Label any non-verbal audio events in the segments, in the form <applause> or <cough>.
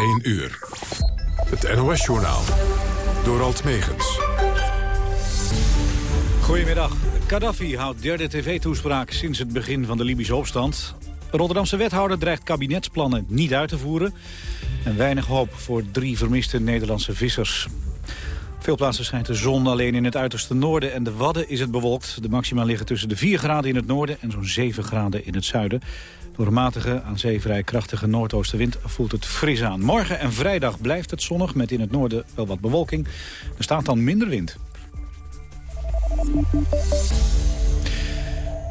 1 uur. Het NOS-journaal. Door Alt Megens. Goedemiddag. Gaddafi houdt derde tv-toespraak sinds het begin van de Libische opstand. Rotterdamse wethouder dreigt kabinetsplannen niet uit te voeren. En weinig hoop voor drie vermiste Nederlandse vissers. Veel plaatsen schijnt de zon, alleen in het uiterste noorden en de Wadden is het bewolkt. De maxima liggen tussen de 4 graden in het noorden en zo'n 7 graden in het zuiden. Door een matige, aan zee vrij krachtige noordoostenwind voelt het fris aan. Morgen en vrijdag blijft het zonnig, met in het noorden wel wat bewolking. Er staat dan minder wind.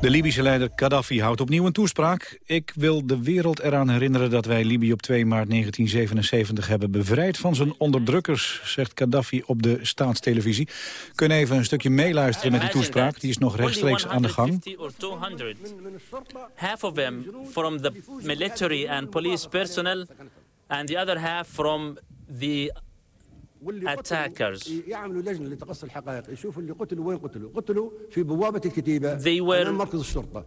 De Libische leider Gaddafi houdt opnieuw een toespraak. Ik wil de wereld eraan herinneren dat wij Libië op 2 maart 1977 hebben bevrijd van zijn onderdrukkers, zegt Gaddafi op de staatstelevisie. Kunnen even een stukje meeluisteren met die toespraak, die is nog rechtstreeks aan de gang. Half of them from the military and police personnel and the other half from the attackers. They were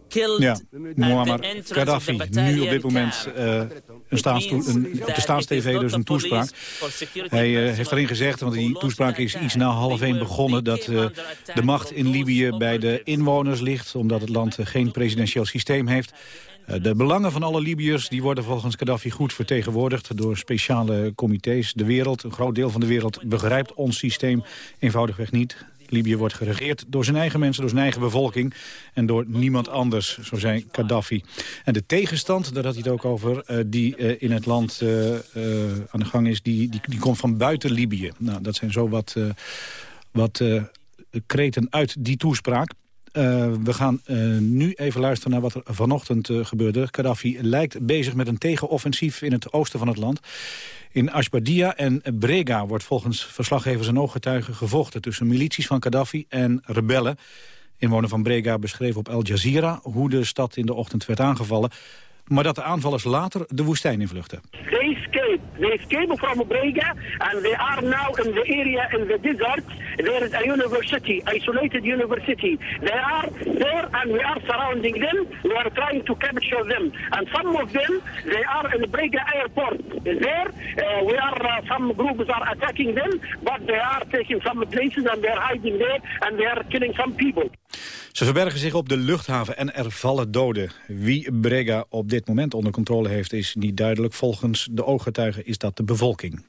killed ja, Muammar Gaddafi, nu op dit moment uh, een een, op de staatstv dus een toespraak. Hij uh, heeft erin gezegd, want die toespraak is iets na half één begonnen... dat uh, de macht in Libië bij de inwoners ligt... omdat het land geen presidentieel systeem heeft... Eh, de belangen van alle Libiërs die worden volgens Gaddafi goed vertegenwoordigd door speciale comité's. De wereld, een groot deel van de wereld, begrijpt ons systeem eenvoudigweg niet. Libië wordt geregeerd door zijn eigen mensen, door zijn eigen bevolking... en door niemand anders, zo zei Gaddafi. En de tegenstand, daar had hij het ook over, uh, die uh, in het land aan de gang is... Die, die, die, komt van buiten Libië. Nou, dat zijn zo wat, wat kreten uit die toespraak. Uh, we gaan uh, nu even luisteren naar wat er vanochtend uh, gebeurde. Gaddafi lijkt bezig met een tegenoffensief in het oosten van het land. In Ashbadia en Brega wordt volgens verslaggevers en ooggetuigen gevochten... tussen milities van Gaddafi en rebellen. Inwoner van Brega beschreef op Al Jazeera hoe de stad in de ochtend werd aangevallen maar dat de aanvallers later de woestijn invluchten. Escape. They escape from Brega and they are now in the area in the desert. There is a university, isolated university. They are there and we are surrounding them. We are trying to capture them. And some of them, they are in Brega airport. There, uh, we are, uh, some groups are attacking them, but they are taking some places and they are hiding there and they are killing some people. Ze verbergen zich op de luchthaven en er vallen doden. Wie Brega op dit moment onder controle heeft is niet duidelijk. Volgens de ooggetuigen is dat de bevolking.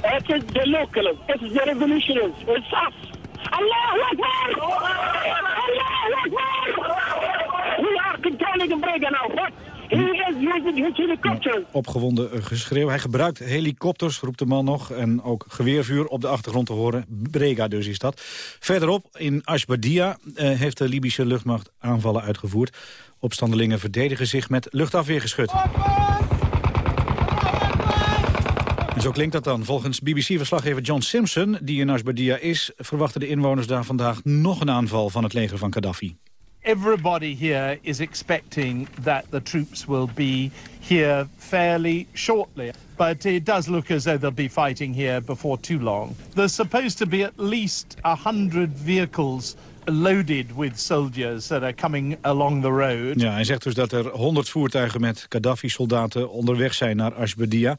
Het is de locals, het is de revolutionaries, het is us. Akbar! Allahu Akbar! We are controlling Brega now. What? Opgewonden geschreeuw. Hij gebruikt helikopters, roept de man nog. En ook geweervuur op de achtergrond te horen. Brega dus is dat. Verderop in Ashbadia eh, heeft de Libische luchtmacht aanvallen uitgevoerd. Opstandelingen verdedigen zich met luchtafweergeschut. Zo klinkt dat dan. Volgens BBC-verslaggever John Simpson, die in Ashbadia is... verwachten de inwoners daar vandaag nog een aanval van het leger van Gaddafi. everybody here is expecting that the troops will be here fairly shortly. But it does look as though they'll be fighting here before too long. There's supposed to be at least a hundred vehicles loaded with soldiers that are coming along the road. Ja, hij zegt dus dat er 100 voertuigen met Gaddafi-soldaten onderweg zijn naar Ashbadia.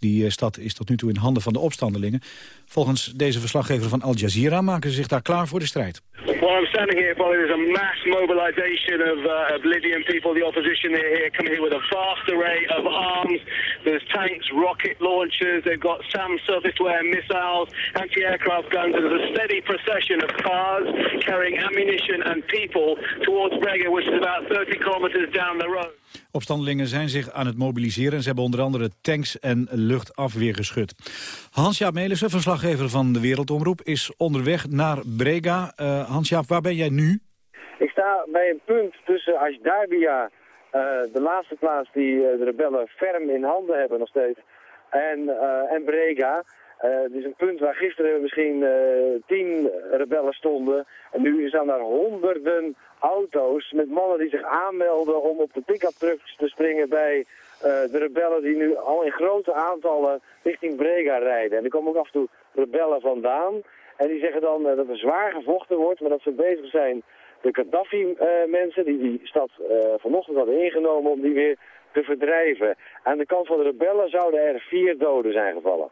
Die eh, stad is tot nu toe in handen van de opstandelingen. Volgens deze verslaggever van Al Jazeera maken ze zich daar klaar voor de strijd. Well, I'm standing here following there's a mass mobilization of, uh, of Libyan people. The opposition here coming here with a vast array of arms. There's tanks, rocket launchers. They've got SAM surface-to-air missiles, anti-aircraft guns. And there's a steady procession of cars carrying ammunition and people towards Brega, which is about 30 kilometers down the road. Opstandelingen zijn zich aan het mobiliseren. Ze hebben onder andere tanks en luchtafweer geschud. Hans-Jaap Melissen, verslaggever van de Wereldomroep, is onderweg naar Brega. Uh, Hans-Jaap, waar ben jij nu? Ik sta bij een punt tussen Ashdarbia, uh, de laatste plaats die uh, de rebellen ferm in handen hebben nog steeds, en, en Brega. Het is een punt waar gisteren misschien tien rebellen stonden. En nu staan daar honderden auto's met mannen die zich aanmelden om op de pick-up trucks te springen bij de rebellen die nu al in grote aantallen richting Brega rijden. En er komen ook af en toe rebellen vandaan. En die zeggen dan uh, dat er zwaar gevochten wordt, maar dat ze bezig zijn de Gaddafi-mensen die die stad uh, vanochtend hadden ingenomen om die weer te verdrijven. Aan de kant van de rebellen zouden er vier doden zijn gevallen.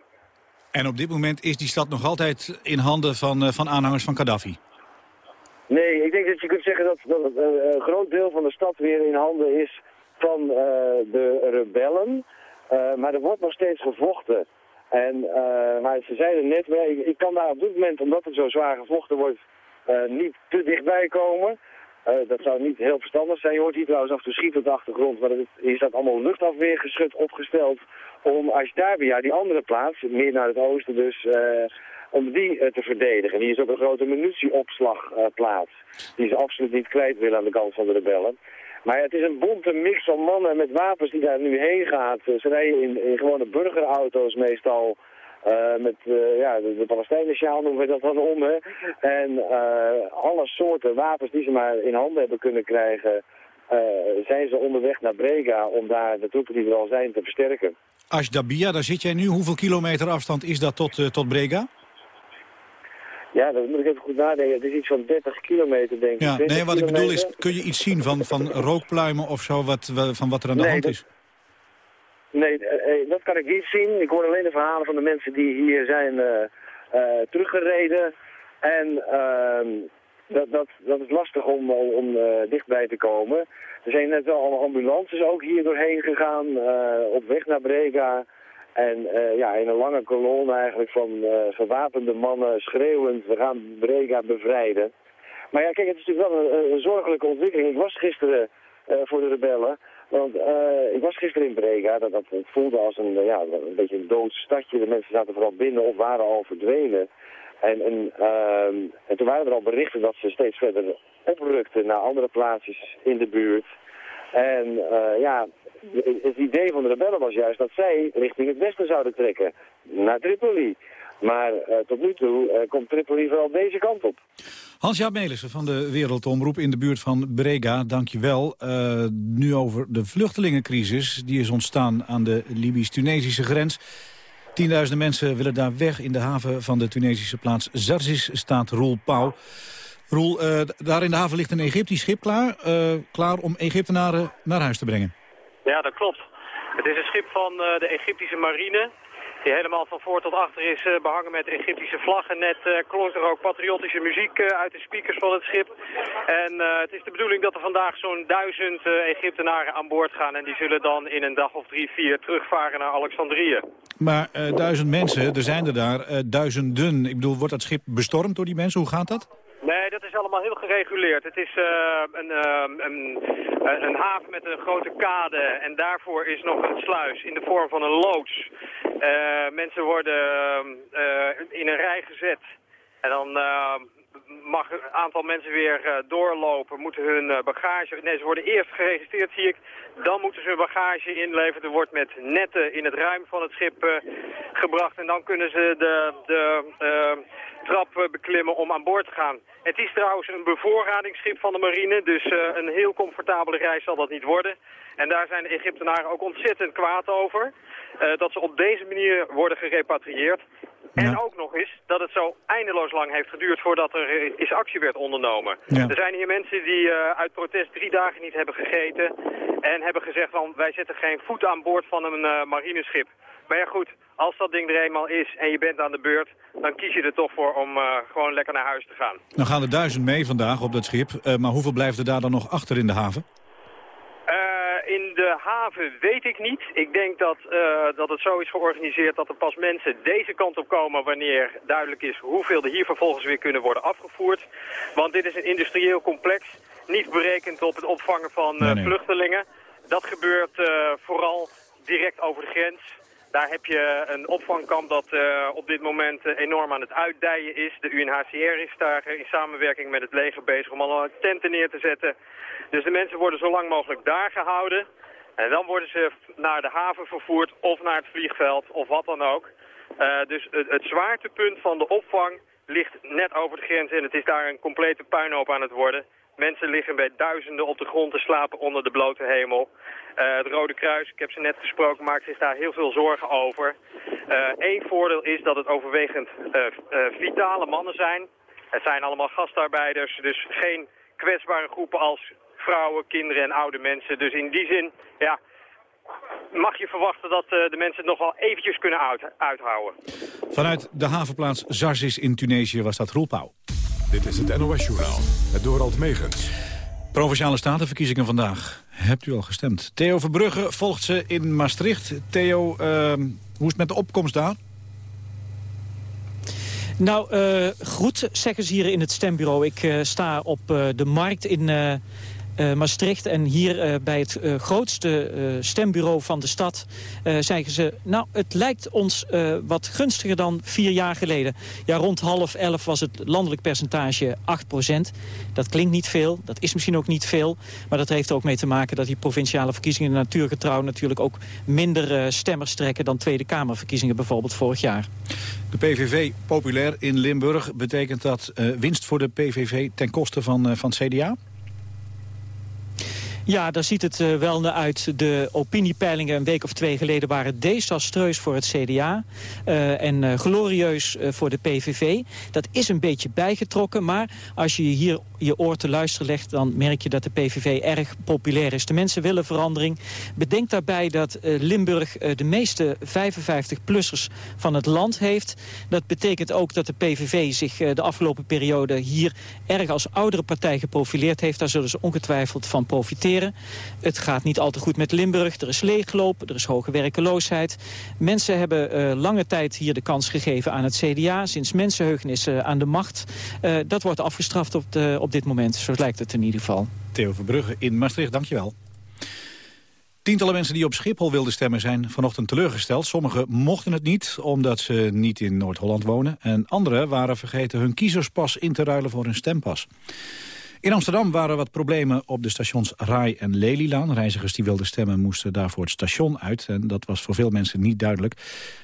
En op dit moment is die stad nog altijd in handen van, uh, van aanhangers van Gaddafi? Nee, ik denk dat je kunt zeggen dat, dat een groot deel van de stad weer in handen is van uh, de rebellen. Uh, maar er wordt nog steeds gevochten. En maar ze zeiden net, ik, kan daar op dit moment, omdat er zo zwaar gevochten wordt, niet te dichtbij komen. dat zou niet heel verstandig zijn. Je hoort hier trouwens af toe schieten op de achtergrond, maar hier staat allemaal luchtafweergeschut opgesteld om Ashdabia, die andere plaats, meer naar het oosten dus, om die te verdedigen. Die is ook een grote munitieopslagplaats, die ze absoluut niet kwijt willen aan de kant van de rebellen. Maar het is een bonte mix van mannen met wapens die daar nu heen gaat. Ze rijden in, gewone burgerauto's meestal. Uh, met uh, ja, de, de Palestijnen noemen we dat dan om. Hè. En alle soorten wapens die ze maar in handen hebben kunnen krijgen... zijn ze onderweg naar Brega om daar de troepen die er al zijn te versterken. Ashdabia, daar zit jij nu. Hoeveel kilometer afstand is dat tot, tot Brega? Ja, dat moet ik even goed nadenken. Het is iets van 30 kilometer, denk ik. Ja, nee, wat ik bedoel is, kun je iets zien van, van rookpluimen of zo, wat, van wat er aan de hand is? Nee, eh, eh, dat kan ik niet zien. Ik hoor alleen de verhalen van de mensen die hier zijn uh, teruggereden. En ehm, dat, dat, dat is lastig om, om dichtbij te komen. Er zijn net wel allemaal ambulances ook hier doorheen gegaan, op weg naar Brega. En uh, ja, in een lange kolonne eigenlijk van uh, gewapende mannen schreeuwend, we gaan Brega bevrijden. Maar ja, kijk, het is natuurlijk wel een, zorgelijke ontwikkeling. Ik was gisteren uh, voor de rebellen, want ik was gisteren in Brega. Dat, voelde als een, ja, een beetje een dood stadje. De mensen zaten vooral binnen of waren al verdwenen. En, en, ehm, en toen waren er al berichten dat ze steeds verder oprukten naar andere plaatsjes in de buurt. En ja, het idee van de rebellen was juist dat zij richting het westen zouden trekken, naar Tripoli. Maar uh, tot nu toe uh, komt Tripoli vooral deze kant op. Hans-Jaap Melissen van de Wereldomroep in de buurt van Brega, dankjewel. Uh, nu over de vluchtelingencrisis. Die is ontstaan aan de Libisch-Tunesische grens. Tienduizenden mensen willen daar weg. In de haven van de Tunesische plaats Zarzis staat Roel. Roel, daar in de haven ligt een Egyptisch schip klaar. klaar om Egyptenaren naar huis te brengen. Ja, dat klopt. Het is een schip van uh, de Egyptische marine. Die helemaal van voor tot achter is behangen met Egyptische vlaggen. Net klonk er ook patriotische muziek uit de speakers van het schip. En het is de bedoeling dat er vandaag zo'n duizend Egyptenaren aan boord gaan. En die zullen dan in een dag of drie, vier terugvaren naar Alexandrië. Maar duizend mensen, er zijn er daar duizenden. Ik bedoel, wordt dat schip bestormd door die mensen? Hoe gaat dat? Nee, dat is allemaal heel gereguleerd. Het is uh, een, uh, een, een, haven met een grote kade en daarvoor is nog een sluis in de vorm van een loods. Uh, mensen worden in een rij gezet en dan mag een aantal mensen weer doorlopen, moeten hun bagage... Nee, ze worden eerst geregistreerd, zie ik. Dan moeten ze hun bagage inleveren. Er wordt met netten in het ruim van het schip gebracht. En dan kunnen ze de, de trap eh, beklimmen om aan boord te gaan. Het is trouwens een bevoorradingsschip van de marine, dus een heel comfortabele reis zal dat niet worden. En daar zijn de Egyptenaren ook ontzettend kwaad over. Dat ze op deze manier worden gerepatrieerd. Ja. En ook nog eens dat het zo eindeloos lang heeft geduurd voordat er is actie werd ondernomen. Ja. Er zijn hier mensen die uh, uit protest drie dagen niet hebben gegeten en hebben gezegd van wij zetten geen voet aan boord van een uh, marineschip. Maar ja goed, als dat ding er eenmaal is en je bent aan de beurt, dan kies je er toch voor om uh, gewoon lekker naar huis te gaan. Dan gaan er duizend mee vandaag op dat schip, maar hoeveel blijft er daar dan nog achter in de haven? Uh, in de haven weet ik niet. Ik denk dat, dat het zo is georganiseerd dat er pas mensen deze kant op komen wanneer duidelijk is hoeveel er hier vervolgens weer kunnen worden afgevoerd. Want dit is een industrieel complex, niet berekend op het opvangen van nee, nee. vluchtelingen. Dat gebeurt vooral direct over de grens. Daar heb je een opvangkamp dat uh, op dit moment uh, enorm aan het uitdijen is. De UNHCR is daar in samenwerking met het leger bezig om al tenten neer te zetten. Dus de mensen worden zo lang mogelijk daar gehouden. En dan worden ze naar de haven vervoerd of naar het vliegveld of wat dan ook. Dus het, het zwaartepunt van de opvang ligt net over de grens en het is daar een complete puinhoop aan het worden. Mensen liggen bij duizenden op de grond te slapen onder de blote hemel. Uh, het Rode Kruis, ik heb ze net gesproken, maakt zich daar heel veel zorgen over. Eén uh, voordeel is dat het overwegend uh, vitale mannen zijn. Het zijn allemaal gastarbeiders, dus geen kwetsbare groepen als vrouwen, kinderen en oude mensen. Dus in die zin, ja, mag je verwachten dat de mensen het nog wel eventjes kunnen uithouden. Vanuit de havenplaats Zarzis in Tunesië was dat Roelpauw. Dit is het NOS Journaal, het Dorald Megens. Provinciale statenverkiezingen vandaag. Hebt u al gestemd? Theo Verbrugge volgt ze in Maastricht. Theo, ehm, hoe is het met de opkomst daar? Nou, uh, goed, zeggen ze hier in het stembureau. Ik uh, sta op uh, de markt in uh, Maastricht. En hier uh, bij het uh, grootste stembureau van de stad zeggen ze... nou, het lijkt ons wat gunstiger dan vier jaar geleden. Ja, rond half elf was het landelijk percentage 8% Dat klinkt niet veel, dat is misschien ook niet veel. Maar dat heeft ook mee te maken dat die provinciale verkiezingen... natuurgetrouw natuurlijk ook minder stemmers trekken... dan Tweede Kamerverkiezingen bijvoorbeeld vorig jaar. De PVV populair in Limburg. Betekent dat winst voor de PVV ten koste van, van het CDA? Ja, daar ziet het uh, wel naar uit. De opiniepeilingen een week of twee geleden waren desastreus voor het CDA. Uh, en uh, glorieus voor de PVV. Dat is een beetje bijgetrokken. Maar als je hier je oor te luisteren legt... dan merk je dat de PVV erg populair is. De mensen willen verandering. Bedenk daarbij dat Limburg de meeste 55-plussers van het land heeft. Dat betekent ook dat de PVV zich de afgelopen periode... hier erg als oudere partij geprofileerd heeft. Daar zullen ze ongetwijfeld van profiteren. Het gaat niet al te goed met Limburg. Er is leegloop, er is hoge werkeloosheid. Mensen hebben lange tijd hier de kans gegeven aan het CDA. Sinds mensenheugenis aan de macht. Dat wordt afgestraft op, de, dit moment. Zo lijkt het in ieder geval. Theo Verbrugge in Maastricht, dankjewel. Tientallen mensen die op Schiphol wilden stemmen zijn vanochtend teleurgesteld. Sommigen mochten het niet, omdat ze niet in Noord-Holland wonen. En anderen waren vergeten hun kiezerspas in te ruilen voor een stempas. In Amsterdam waren wat problemen op de stations Rai en Lelylaan. Reizigers die wilden stemmen moesten daarvoor het station uit. En dat was voor veel mensen niet duidelijk.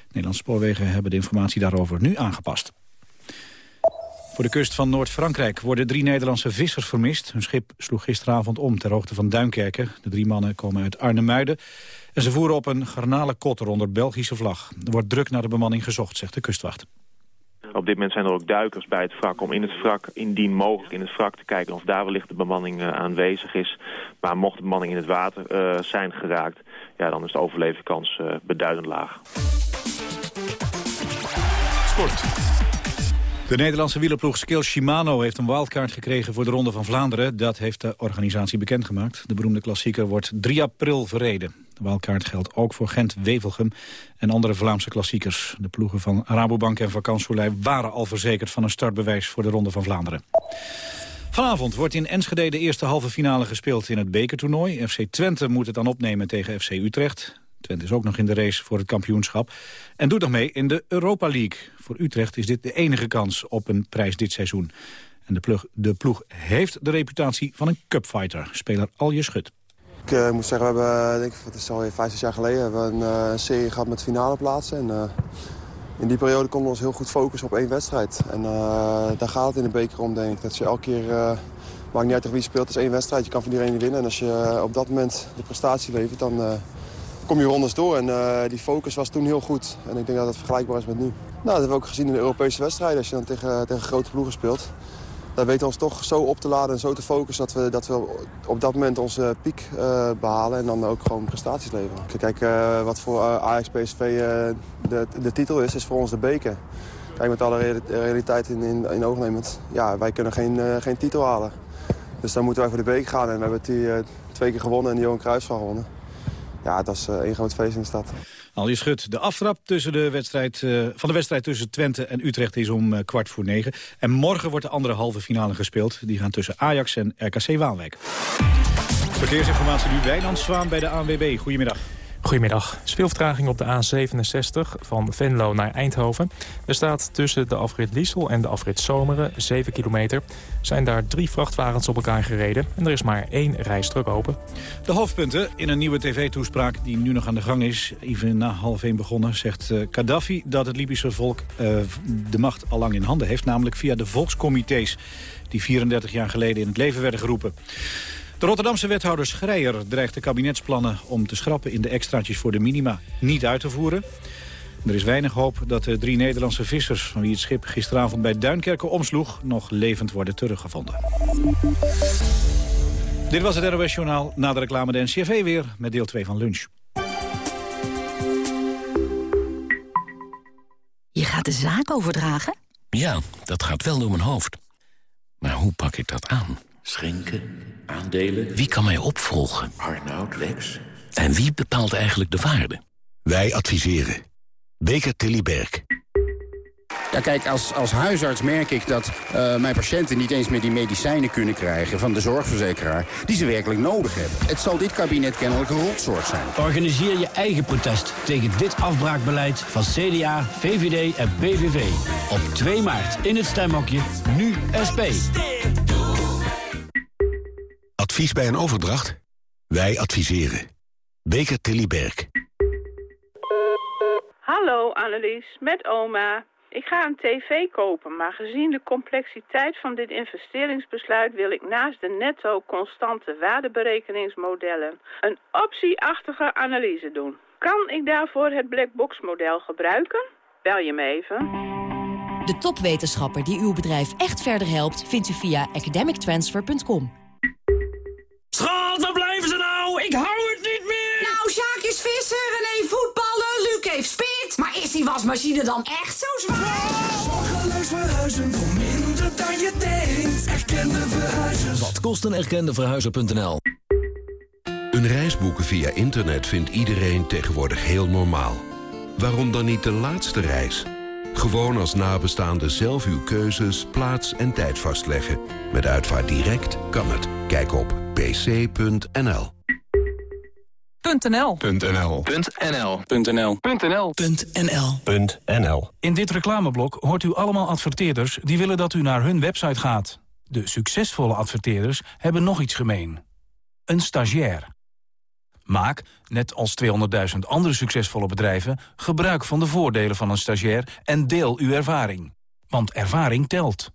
Nederlandse spoorwegen hebben de informatie daarover nu aangepast. Voor de kust van Noord-Frankrijk worden drie Nederlandse vissers vermist. Hun schip sloeg gisteravond om ter hoogte van Duinkerken. De drie mannen komen uit Arnhemuiden. En ze voeren op een garnalenkotter onder Belgische vlag. Er wordt druk naar de bemanning gezocht, zegt de kustwacht. Op dit moment zijn er ook duikers bij het wrak om in het wrak, indien mogelijk in het wrak, te kijken of daar wellicht de bemanning uh, aanwezig is. Maar mocht de bemanning in het water uh, zijn geraakt, ja, dan is de overlevingskans uh, beduidend laag. Sport. De Nederlandse wielerploeg Skill Shimano heeft een wildcard gekregen voor de Ronde van Vlaanderen. Dat heeft de organisatie bekendgemaakt. De beroemde klassieker wordt 3 april verreden. De wildcard geldt ook voor Gent-Wevelgem en andere Vlaamse klassiekers. De ploegen van Rabobank en Vakansoleil waren al verzekerd van een startbewijs voor de Ronde van Vlaanderen. Vanavond wordt in Enschede de eerste halve finale gespeeld in het bekertoernooi. FC Twente moet het dan opnemen tegen FC Utrecht. Twente is ook nog in de race voor het kampioenschap. En doet nog mee in de Europa League. Voor Utrecht is dit de enige kans op een prijs dit seizoen. En de ploeg, de ploeg heeft de reputatie van een cupfighter. Speler Alje Schut. Ik uh, moet zeggen, we hebben, denk ik, het is alweer vijf, zes jaar geleden, hebben we een uh, serie gehad met finale plaatsen. En, in die periode konden we ons heel goed focussen op één wedstrijd. En daar gaat het in de beker om, denk ik. Dat je elke keer, maakt niet uit tegen wie je speelt, het is één wedstrijd. Je kan van iedereen winnen. En als je op dat moment de prestatie levert, dan kom je rondes door. En die focus was toen heel goed. En ik denk dat het vergelijkbaar is met nu. Nou, dat hebben we ook gezien in de Europese wedstrijden. Als je dan tegen, tegen grote ploegen speelt wij weten ons toch zo op te laden en zo te focussen... dat we, dat we op dat moment onze piek uh, behalen en dan ook gewoon prestaties leveren. Kijk, uh, wat voor Ajax PSV de, de titel is, is voor ons de beker. Kijk, met alle realiteit in, in, in oog nemend, ja, wij kunnen geen, geen titel halen. Dus dan moeten wij voor de beker gaan en we hebben die twee keer gewonnen en de Johan Cruijffschaal gewonnen. Ja, dat is één groot feest in de stad. Al je schut. De aftrap tussen de wedstrijd, uh, van de wedstrijd tussen Twente en Utrecht is om uh, kwart voor negen. En morgen wordt de andere halve finale gespeeld. Die gaan tussen Ajax en RKC Waalwijk. Verkeersinformatie nu Wijnand Zwaan bij de ANWB. Goedemiddag. Goedemiddag. Er is veel vertraging op de A67 van Venlo naar Eindhoven. Er staat tussen de afrit Liesel en de afrit Zomeren 7 kilometer. Zijn daar drie vrachtwagens op elkaar gereden en er is maar één rijstrook open. De hoofdpunten in een nieuwe tv-toespraak die nu nog aan de gang is. Even na half één begonnen zegt uh, Gaddafi dat het Libische volk uh, de macht al lang in handen heeft. Namelijk via de volkscomité's die 34 jaar geleden in het leven werden geroepen. De Rotterdamse wethouder Schreier dreigt de kabinetsplannen om te schrappen in de extraatjes voor de minima niet uit te voeren. Er is weinig hoop dat de drie Nederlandse vissers... van wie het schip gisteravond bij Duinkerken omsloeg... nog levend worden teruggevonden. Dit was het NOS Journaal. Na de reclame de NCV weer met deel 2 van lunch. Je gaat de zaak overdragen? Ja, dat gaat wel door mijn hoofd. Maar hoe pak ik dat aan? Schenken, aandelen... Wie kan mij opvolgen? Arnoud, Lex... En wie bepaalt eigenlijk de waarde? Wij adviseren. Beker Tilly Berg. Ja, kijk, als, als huisarts merk ik dat uh, mijn patiënten niet eens meer die medicijnen kunnen krijgen van de zorgverzekeraar die ze werkelijk nodig hebben. Het zal dit kabinet kennelijk een rotzorg zijn. Organiseer je eigen protest tegen dit afbraakbeleid van CDA, VVD en PVV. Op 2 maart in het stemhokje, nu SP. Advies bij een overdracht? Wij adviseren. Beker Tilly Berg. Hallo Annelies, met oma. Ik ga een tv kopen, maar gezien de complexiteit van dit investeringsbesluit wil ik naast de netto constante waardeberekeningsmodellen een optieachtige analyse doen. Kan ik daarvoor het blackbox model gebruiken? Bel je me even. De topwetenschapper die uw bedrijf echt verder helpt, vindt u via academictransfer.com. Vissen, René voetballen, Luc heeft spit. Maar is die wasmachine dan echt zo zwaar? Zorgeloos verhuizen voor minder dan je denkt. Erkende verhuizers. Wat kost een erkende verhuizer.nl? Een reis boeken via internet vindt iedereen tegenwoordig heel normaal. Waarom dan niet de laatste reis? Gewoon als nabestaande zelf uw keuzes, plaats en tijd vastleggen. Met Uitvaart Direct kan het. Kijk op pc.nl. .nl. .nl. .nl. .nl. .nl. .nl. In dit reclameblok hoort u allemaal adverteerders die willen dat u naar hun website gaat. De succesvolle adverteerders hebben nog iets gemeen. Een stagiair. Maak, net als 200.000 andere succesvolle bedrijven... gebruik van de voordelen van een stagiair en deel uw ervaring. Want ervaring telt.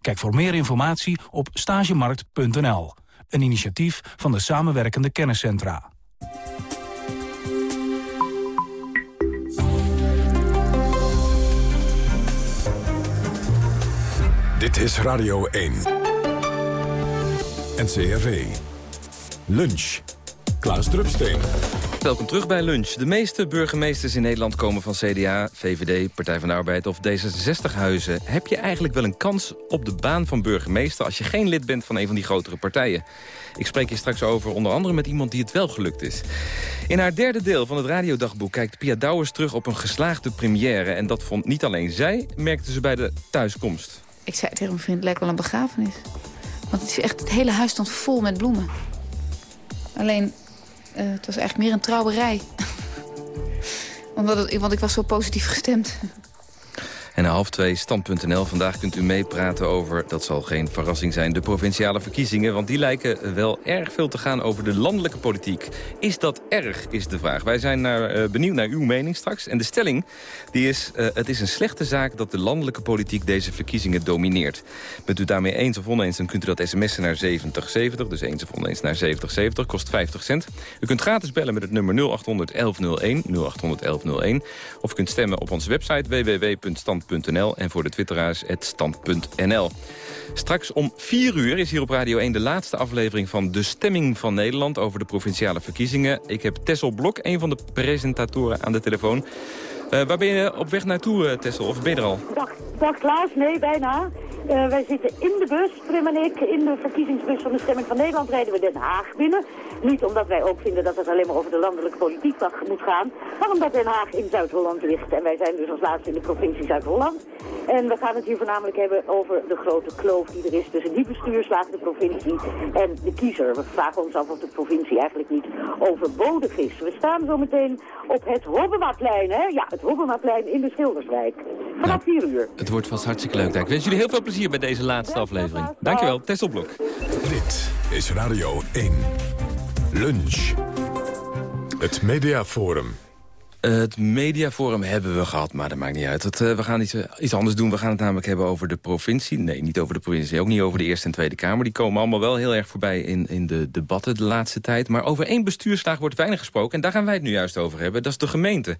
Kijk voor meer informatie op stagemarkt.nl. Een initiatief van de samenwerkende kenniscentra. Dit is Radio 1. NCRV. Lunch. Klaas Drupsteen. Welkom terug bij Lunch. De meeste burgemeesters in Nederland komen van CDA, VVD, Partij van de Arbeid of D66-huizen. Heb je eigenlijk wel een kans op de baan van burgemeester... als je geen lid bent van een van die grotere partijen? Ik spreek hier straks over onder andere met iemand die het wel gelukt is. In haar derde deel van het radiodagboek kijkt Pia Douwers terug op een geslaagde première. En dat vond niet alleen zij, merkte ze bij de thuiskomst. Ik zei tegen mijn vriend, het lijkt wel een begrafenis. Want het, is echt, het hele huis stond vol met bloemen. Alleen, het was eigenlijk meer een trouwerij. <laughs> Omdat het, want ik was zo positief gestemd. En half twee, stand.nl. Vandaag kunt u meepraten over, dat zal geen verrassing zijn... de provinciale verkiezingen, want die lijken wel erg veel te gaan... over de landelijke politiek. Is dat erg, is de vraag. Wij zijn naar, uh, benieuwd naar uw mening straks. En de stelling die is, uh, het is een slechte zaak... dat de landelijke politiek deze verkiezingen domineert. Bent u daarmee eens of oneens, dan kunt u dat sms'en naar 7070. Dus eens of oneens naar 7070, kost 50 cent. U kunt gratis bellen met het nummer 0800 1101, 0800 1101. Of u kunt stemmen op onze website www.stand en voor de twitteraars het stand.nl. Straks om 4 uur is hier op Radio 1 de laatste aflevering van De Stemming van Nederland... over de provinciale verkiezingen. Ik heb Tessel Blok, een van de presentatoren, aan de telefoon. Uh, waar ben je op weg naartoe, uh, Tessel? Of ben je er al? Dag, dag Klaas, nee, bijna. Uh, wij zitten in de bus, Prim en ik, in de verkiezingsbus van de Stemming van Nederland rijden we Den Haag binnen. Niet omdat wij ook vinden dat het alleen maar over de landelijke politiek moet gaan, maar omdat Den Haag in Zuid-Holland ligt. En wij zijn dus als laatste in de provincie Zuid-Holland. En we gaan het hier voornamelijk hebben over de grote kloof die er is tussen die bestuurslagen, de provincie en de kiezer. We vragen ons af of de provincie eigenlijk niet overbodig is. We staan zo meteen op het Hobbemaplein, hè? Ja, het Hobbemaplein in de Schilderswijk. Vanaf 4 uur. Het wordt vast hartstikke leuk. Ik wens jullie heel veel plezier bij deze laatste aflevering. Dankjewel, Tesselblok. Dit is Radio 1. Lunch. Het Mediaforum. Het mediaforum hebben we gehad, maar dat maakt niet uit. Uh, we gaan iets, uh, iets anders doen. We gaan het namelijk hebben over de provincie. Nee, niet over de provincie. Ook niet over de Eerste en Tweede Kamer. Die komen allemaal wel heel erg voorbij in, in de debatten de laatste tijd. Maar over één bestuurslaag wordt weinig gesproken. En daar gaan wij het nu juist over hebben. Dat is de gemeente.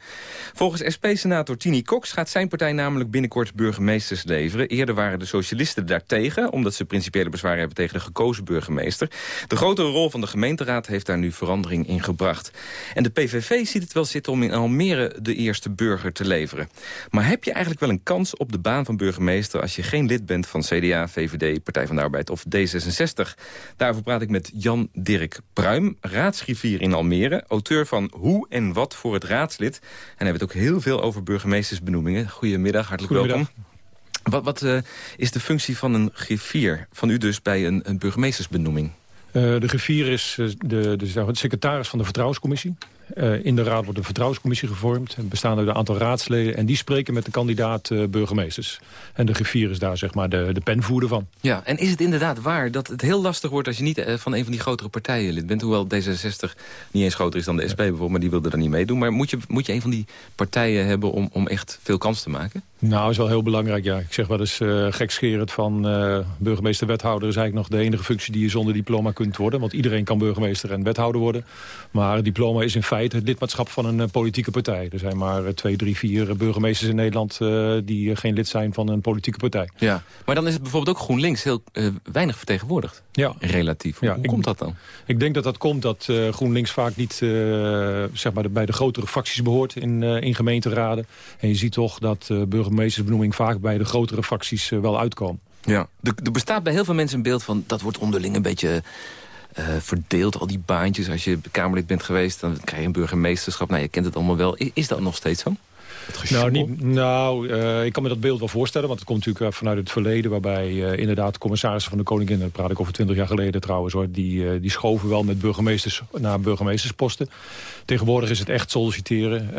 Volgens SP-senator Tini Cox gaat zijn partij namelijk binnenkort burgemeesters leveren. Eerder waren de socialisten daartegen. Omdat ze principiële bezwaren hebben tegen de gekozen burgemeester. De grotere rol van de gemeenteraad heeft daar nu verandering in gebracht. En de PVV ziet het wel zitten om in Almere de eerste burger te leveren. Maar heb je eigenlijk wel een kans op de baan van burgemeester... als je geen lid bent van CDA, VVD, Partij van de Arbeid of D66? Daarvoor praat ik met Jan Dirk Pruim, raadsgriffier in Almere... auteur van Hoe en Wat voor het raadslid. En hij heeft ook heel veel over burgemeestersbenoemingen. Goedemiddag, hartelijk welkom. Wat, wat uh, is de functie van een griffier? Van u dus bij een, een burgemeestersbenoeming? Uh, de griffier is uh, de, de, de, secretaris van de vertrouwenscommissie. Uh, in de raad wordt een vertrouwenscommissie gevormd. Bestaan uit een aantal raadsleden. En die spreken met de kandidaat burgemeesters. En de griffier is daar zeg maar de, de penvoerder van. Ja, en is het inderdaad waar dat het heel lastig wordt... als je niet van een van die grotere partijen lid bent? Hoewel D66 niet eens groter is dan de SP bijvoorbeeld... maar die wilde er niet meedoen. Maar moet je, moet je een van die partijen hebben om, om echt veel kans te maken? Nou, is wel heel belangrijk, ja. Ik zeg wel eens uh, gekscherend van uh, burgemeester-wethouder... is eigenlijk nog de enige functie die je zonder diploma kunt worden. Want iedereen kan burgemeester en wethouder worden. Maar diploma is in feite het lidmaatschap van een uh, politieke partij. Er zijn maar twee, drie, vier burgemeesters in Nederland... die geen lid zijn van een politieke partij. Ja, maar dan is het bijvoorbeeld ook GroenLinks heel weinig vertegenwoordigd. Ja. Relatief. Hoe, ja, hoe ik, komt dat dan? Ik denk dat dat komt dat GroenLinks vaak niet zeg maar de, bij de grotere fracties behoort... in, in gemeenteraden. En je ziet toch dat burgemeestersbenoeming vaak bij de grotere fracties wel uitkomen. Ja, er, bestaat bij heel veel mensen een beeld van... dat wordt onderling een beetje uh, verdeeld, al die baantjes. Als je Kamerlid bent geweest, dan krijg je een burgemeesterschap. Nou, je kent het allemaal wel. Is, is dat nog steeds zo? Nou, niet, nou uh, ik kan me dat beeld wel voorstellen. Want het komt natuurlijk vanuit het verleden... waarbij uh, inderdaad commissarissen van de koningin... daar praat ik over twintig jaar geleden trouwens... hoor, die, uh, die schoven wel met burgemeesters naar burgemeestersposten. Tegenwoordig is het echt solliciteren.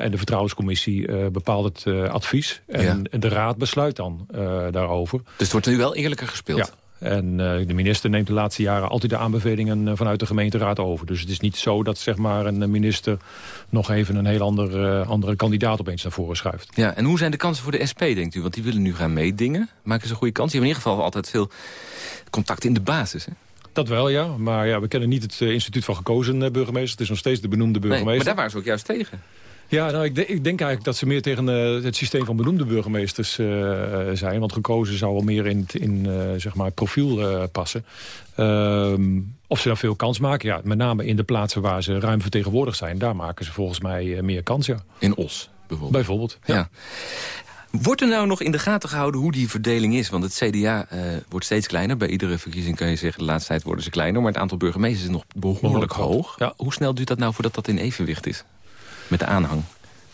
en de vertrouwenscommissie bepaalt het advies. En, ja. en, de raad besluit dan daarover. Dus het wordt nu wel eerlijker gespeeld? Ja. En uh, de minister neemt de laatste jaren altijd de aanbevelingen uh, vanuit de gemeenteraad over. Dus het is niet zo dat zeg maar, een minister nog even een heel ander, andere kandidaat opeens naar voren schuift. Ja, en hoe zijn de kansen voor de SP, denkt u? Want die willen nu gaan meedingen. Maken ze een goede kans? Die hebben in ieder geval altijd veel contact in de basis, hè? Dat wel, ja. Maar ja, we kennen niet het instituut van gekozen burgemeester. Het is nog steeds de benoemde burgemeester. Nee, maar daar waren ze ook juist tegen. Ja, nou, ik, ik, denk eigenlijk dat ze meer tegen uh, het systeem van benoemde burgemeesters uh, zijn. Want gekozen zou wel meer in, in uh, zeg maar profiel passen. Um, of ze dan veel kans maken? Ja, met name in de plaatsen waar ze ruim vertegenwoordigd zijn. Daar maken ze volgens mij meer kans, ja. In Os, bijvoorbeeld? Bijvoorbeeld, ja. ja. Wordt er nou nog in de gaten gehouden hoe die verdeling is? Want het CDA uh, wordt steeds kleiner. Bij iedere verkiezing kan je zeggen, de laatste tijd worden ze kleiner. Maar het aantal burgemeesters is nog behoorlijk, behoorlijk hoog. Ja. Hoe snel duurt dat nou voordat dat in evenwicht is? Met de aanhang?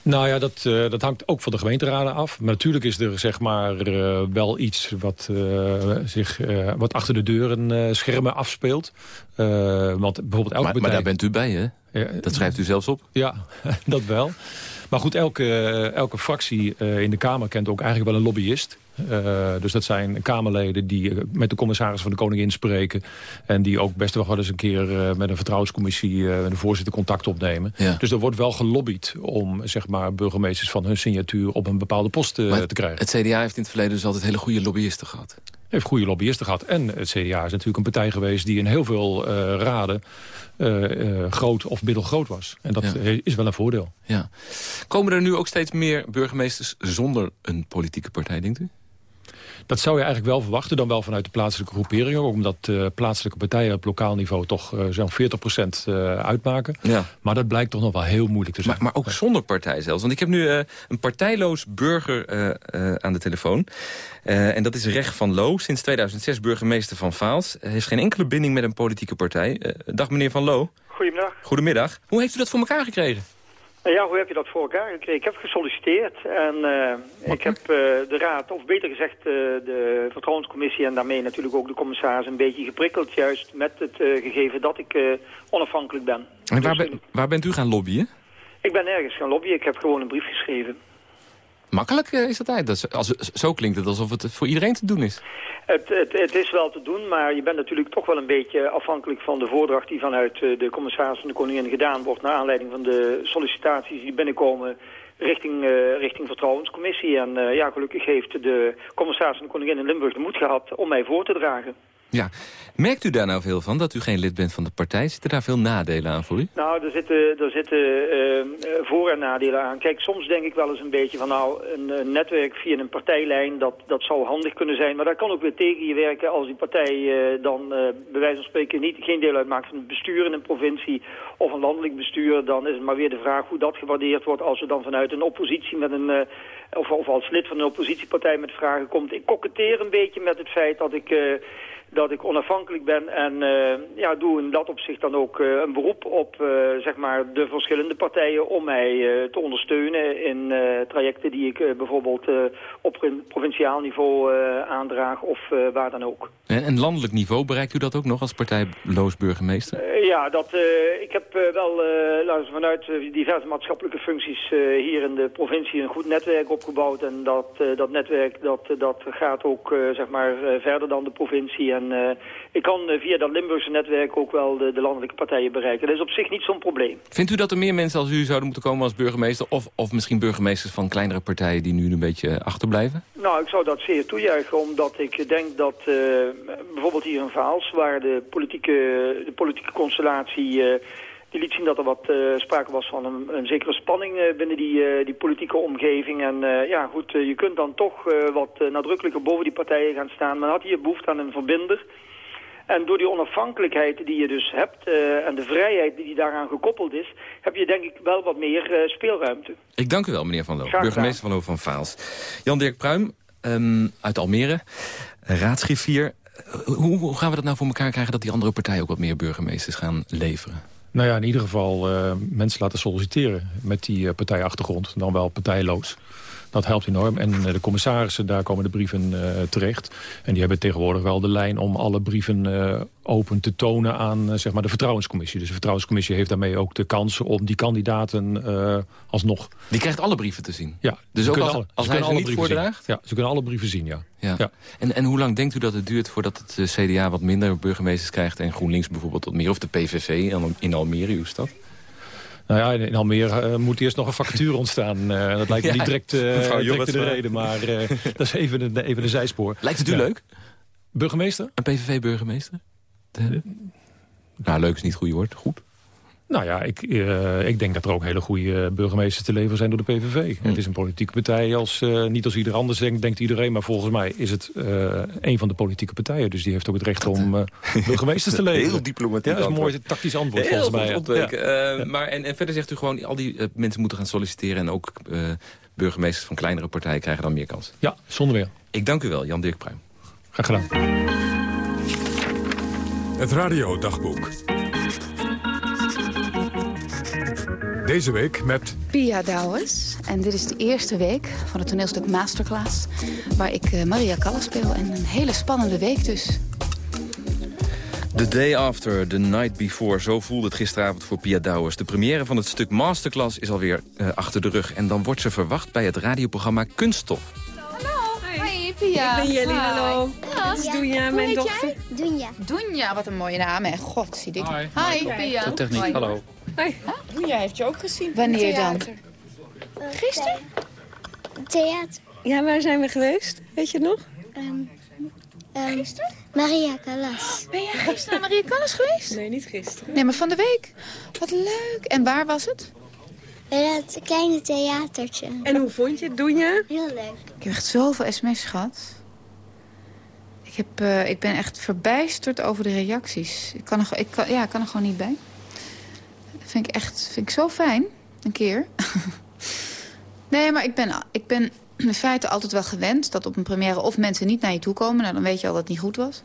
Nou ja, dat, uh, dat hangt ook van de gemeenteraden af. Maar natuurlijk is er zeg maar uh, wel iets wat, uh, zich, wat achter de deuren schermen afspeelt. want bijvoorbeeld elke maar, partij... maar daar bent u bij, hè? Ja, dat schrijft u zelfs op? Ja, <laughs> dat wel. Maar goed, elke, elke fractie in de Kamer kent ook eigenlijk wel een lobbyist. Uh, dus dat zijn Kamerleden die met de commissaris van de Koningin spreken. En die ook best wel eens een keer uh, met een vertrouwenscommissie... Uh, met de voorzitter contact opnemen. Ja. Dus er wordt wel gelobbyd om zeg maar, burgemeesters van hun signatuur... op een bepaalde post te krijgen. Het CDA heeft in het verleden dus altijd hele goede lobbyisten gehad. Heeft goede lobbyisten gehad. En het CDA is natuurlijk een partij geweest die in heel veel raden... groot of middelgroot was. En dat ja. is wel een voordeel. Ja. Komen er nu ook steeds meer burgemeesters zonder een politieke partij, denkt u? Dat zou je eigenlijk wel verwachten, dan wel vanuit de plaatselijke groeperingen. Ook omdat uh, plaatselijke partijen op lokaal niveau toch uh, zo'n 40% uh, uitmaken. Ja. Maar dat blijkt toch nog wel heel moeilijk te zijn. Maar, maar ook zonder partij zelfs. Want ik heb nu een partijloos burger aan de telefoon. en dat is Recht van Loo, sinds 2006 burgemeester van Vaals. heeft geen enkele binding met een politieke partij. dag meneer Van Loo. Goedemiddag. Goedemiddag. Hoe heeft u dat voor elkaar gekregen? Ja, hoe heb je dat voor elkaar gekregen? Ik heb gesolliciteerd en uh, ik heb uh, de raad, of beter gezegd uh, de vertrouwenscommissie en daarmee natuurlijk ook de commissaris een beetje geprikkeld. Juist met het gegeven dat ik onafhankelijk ben. En waar, dus, ben, waar bent u gaan lobbyen? Ik ben ergens gaan lobbyen. Ik heb gewoon een brief geschreven. Makkelijk is dat eigenlijk. Dat als, zo klinkt het alsof het voor iedereen te doen is. Het, het, het, is wel te doen, maar je bent natuurlijk toch wel een beetje afhankelijk van de voordracht die vanuit eh, de commissaris van de Koningin gedaan wordt naar aanleiding van de sollicitaties die binnenkomen richting, uh, richting vertrouwenscommissie. En ja, gelukkig heeft de commissaris van de Koningin in Limburg de moed gehad om mij voor te dragen. Ja. Merkt u daar nou veel van, dat u geen lid bent van de partij? Zitten daar veel nadelen aan voor u? Nou, er zitten, er zitten uh, voor- en nadelen aan. Kijk, soms denk ik wel eens een beetje van nou, een, netwerk via een partijlijn, dat, dat zou handig kunnen zijn. Maar dat kan ook weer tegen je werken als die partij uh, dan uh, bij wijze van spreken niet, geen deel uitmaakt van het bestuur in een provincie of een landelijk bestuur. Dan is het maar weer de vraag hoe dat gewaardeerd wordt als er dan vanuit een oppositie met een... of, of als lid van een oppositiepartij met vragen komt. Ik koketteer een beetje met het feit dat ik dat ik onafhankelijk ben en uh, ja, doe in dat opzicht dan ook uh, een beroep op uh, zeg maar de verschillende partijen om mij te ondersteunen in trajecten die ik bijvoorbeeld op provinciaal niveau aandraag of waar dan ook. En, en, landelijk niveau bereikt u dat ook nog als partijloos burgemeester? ja, dat, ik heb wel laten we vanuit diverse maatschappelijke functies hier in de provincie een goed netwerk opgebouwd en dat, dat netwerk dat, dat gaat ook zeg maar verder dan de provincie en uh, ik kan uh, via dat Limburgse netwerk ook wel de, de, landelijke partijen bereiken. Dat is op zich niet zo'n probleem. Vindt u dat er meer mensen als u zouden moeten komen als burgemeester... of, of misschien burgemeesters van kleinere partijen die nu een beetje achterblijven? Nou, ik zou dat zeer toejuichen, omdat ik denk dat uh, bijvoorbeeld hier in Vaals... waar de politieke, de politieke constellatie... Die liet zien dat er wat uh, sprake was van een, een zekere spanning uh, binnen die, uh, die politieke omgeving. En ja, goed, je kunt dan toch wat nadrukkelijker boven die partijen gaan staan. Men had hier behoefte aan een verbinder. En door die onafhankelijkheid die je dus hebt en de vrijheid die daaraan gekoppeld is... heb je denk ik wel wat meer speelruimte. Ik dank u wel, meneer Van Loo, burgemeester van Loo van Vaals. Jan-Dirk Pruim um, uit Almere, raadsgriffier. Hoe, hoe gaan we dat nou voor elkaar krijgen dat die andere partijen ook wat meer burgemeesters gaan leveren? Nou ja, in ieder geval uh, mensen laten solliciteren met die uh, partijachtergrond. Dan wel partijloos. Dat helpt enorm. En uh, de commissarissen, daar komen de brieven terecht. En die hebben tegenwoordig wel de lijn om alle brieven open te tonen aan zeg maar de vertrouwenscommissie. Dus de vertrouwenscommissie heeft daarmee ook de kans om die kandidaten alsnog... Die krijgt alle brieven te zien? Ja. Dus ook als, alle, als hij ze niet voordraagt? Ja, ze kunnen alle brieven zien, ja. ja. ja. En, en hoe lang denkt u dat het duurt voordat het CDA wat minder burgemeesters krijgt... en GroenLinks bijvoorbeeld wat meer, of de PVV in Almere, uw stad? Nou ja, in Almere uh, moet eerst nog een vacature ontstaan. Uh, dat lijkt me ja, niet direct, uh, direct de reden, maar <laughs> dat is even een, even een zijspoor. Lijkt het u ja. leuk? Burgemeester? Een PVV-burgemeester? Nou, leuk is niet het goede woord. Goed. Nou ja, ik, uh, ik denk dat er ook hele goede burgemeesters te leveren zijn door de PVV. Hm. Het is een politieke partij, als, uh, niet als ieder anders denkt, denkt iedereen. Maar volgens mij is het uh, een van de politieke partijen. Dus die heeft ook het recht om burgemeesters <laughs> te leveren. Heel diplomatiek Ja, dat is een mooi tactisch antwoord Heel volgens mij. Ja. maar en, en verder zegt u gewoon, al die mensen moeten gaan solliciteren... en ook burgemeesters van kleinere partijen krijgen dan meer kans. Ja, zonder meer. Ik dank u wel, Jan-Dirk Pruim. Graag gedaan. Het radiodagboek. Deze week met... Pia Douwes. En dit is de eerste week van het toneelstuk Masterclass... waar ik uh, Maria Callas speel. En een hele spannende week dus. The day after, the night before. Zo voelde het gisteravond voor Pia Douwes. De première van het stuk Masterclass is alweer uh, achter de rug. En dan wordt ze verwacht bij het radioprogramma Kunststof. Hi, Pia. Ik ben Jelly, hallo. Dat is Doenja, mijn dochter. Doenja. Doenja, wat een mooie naam, hè. God, zie dit. Hi. Hi, Pia. Techniek, Hoi. Hallo. Hi. Doenja heeft je ook gezien. Wanneer dan? Gisteren? Theater. Ja, waar zijn we geweest? Weet je het nog? Um, um, Maria Callas. Ben jij gisteren naar Maria Callas geweest? Nee, niet gisteren. Nee, maar van de week. Wat leuk. En waar was het? Bij dat kleine theatertje. En hoe vond je het, Doenja? Heel leuk. Ik heb echt zoveel sms gehad. Ik, heb, uh, ik ben echt verbijsterd over de reacties. Ik kan er, ik kan, ja, ik kan er gewoon niet bij. Vind ik echt vind ik zo fijn. Een keer. <laughs> nee, maar ik ben, ik ben in feite altijd wel gewend... dat op een première of mensen niet naar je toe komen. Nou, dan weet je al dat het niet goed was.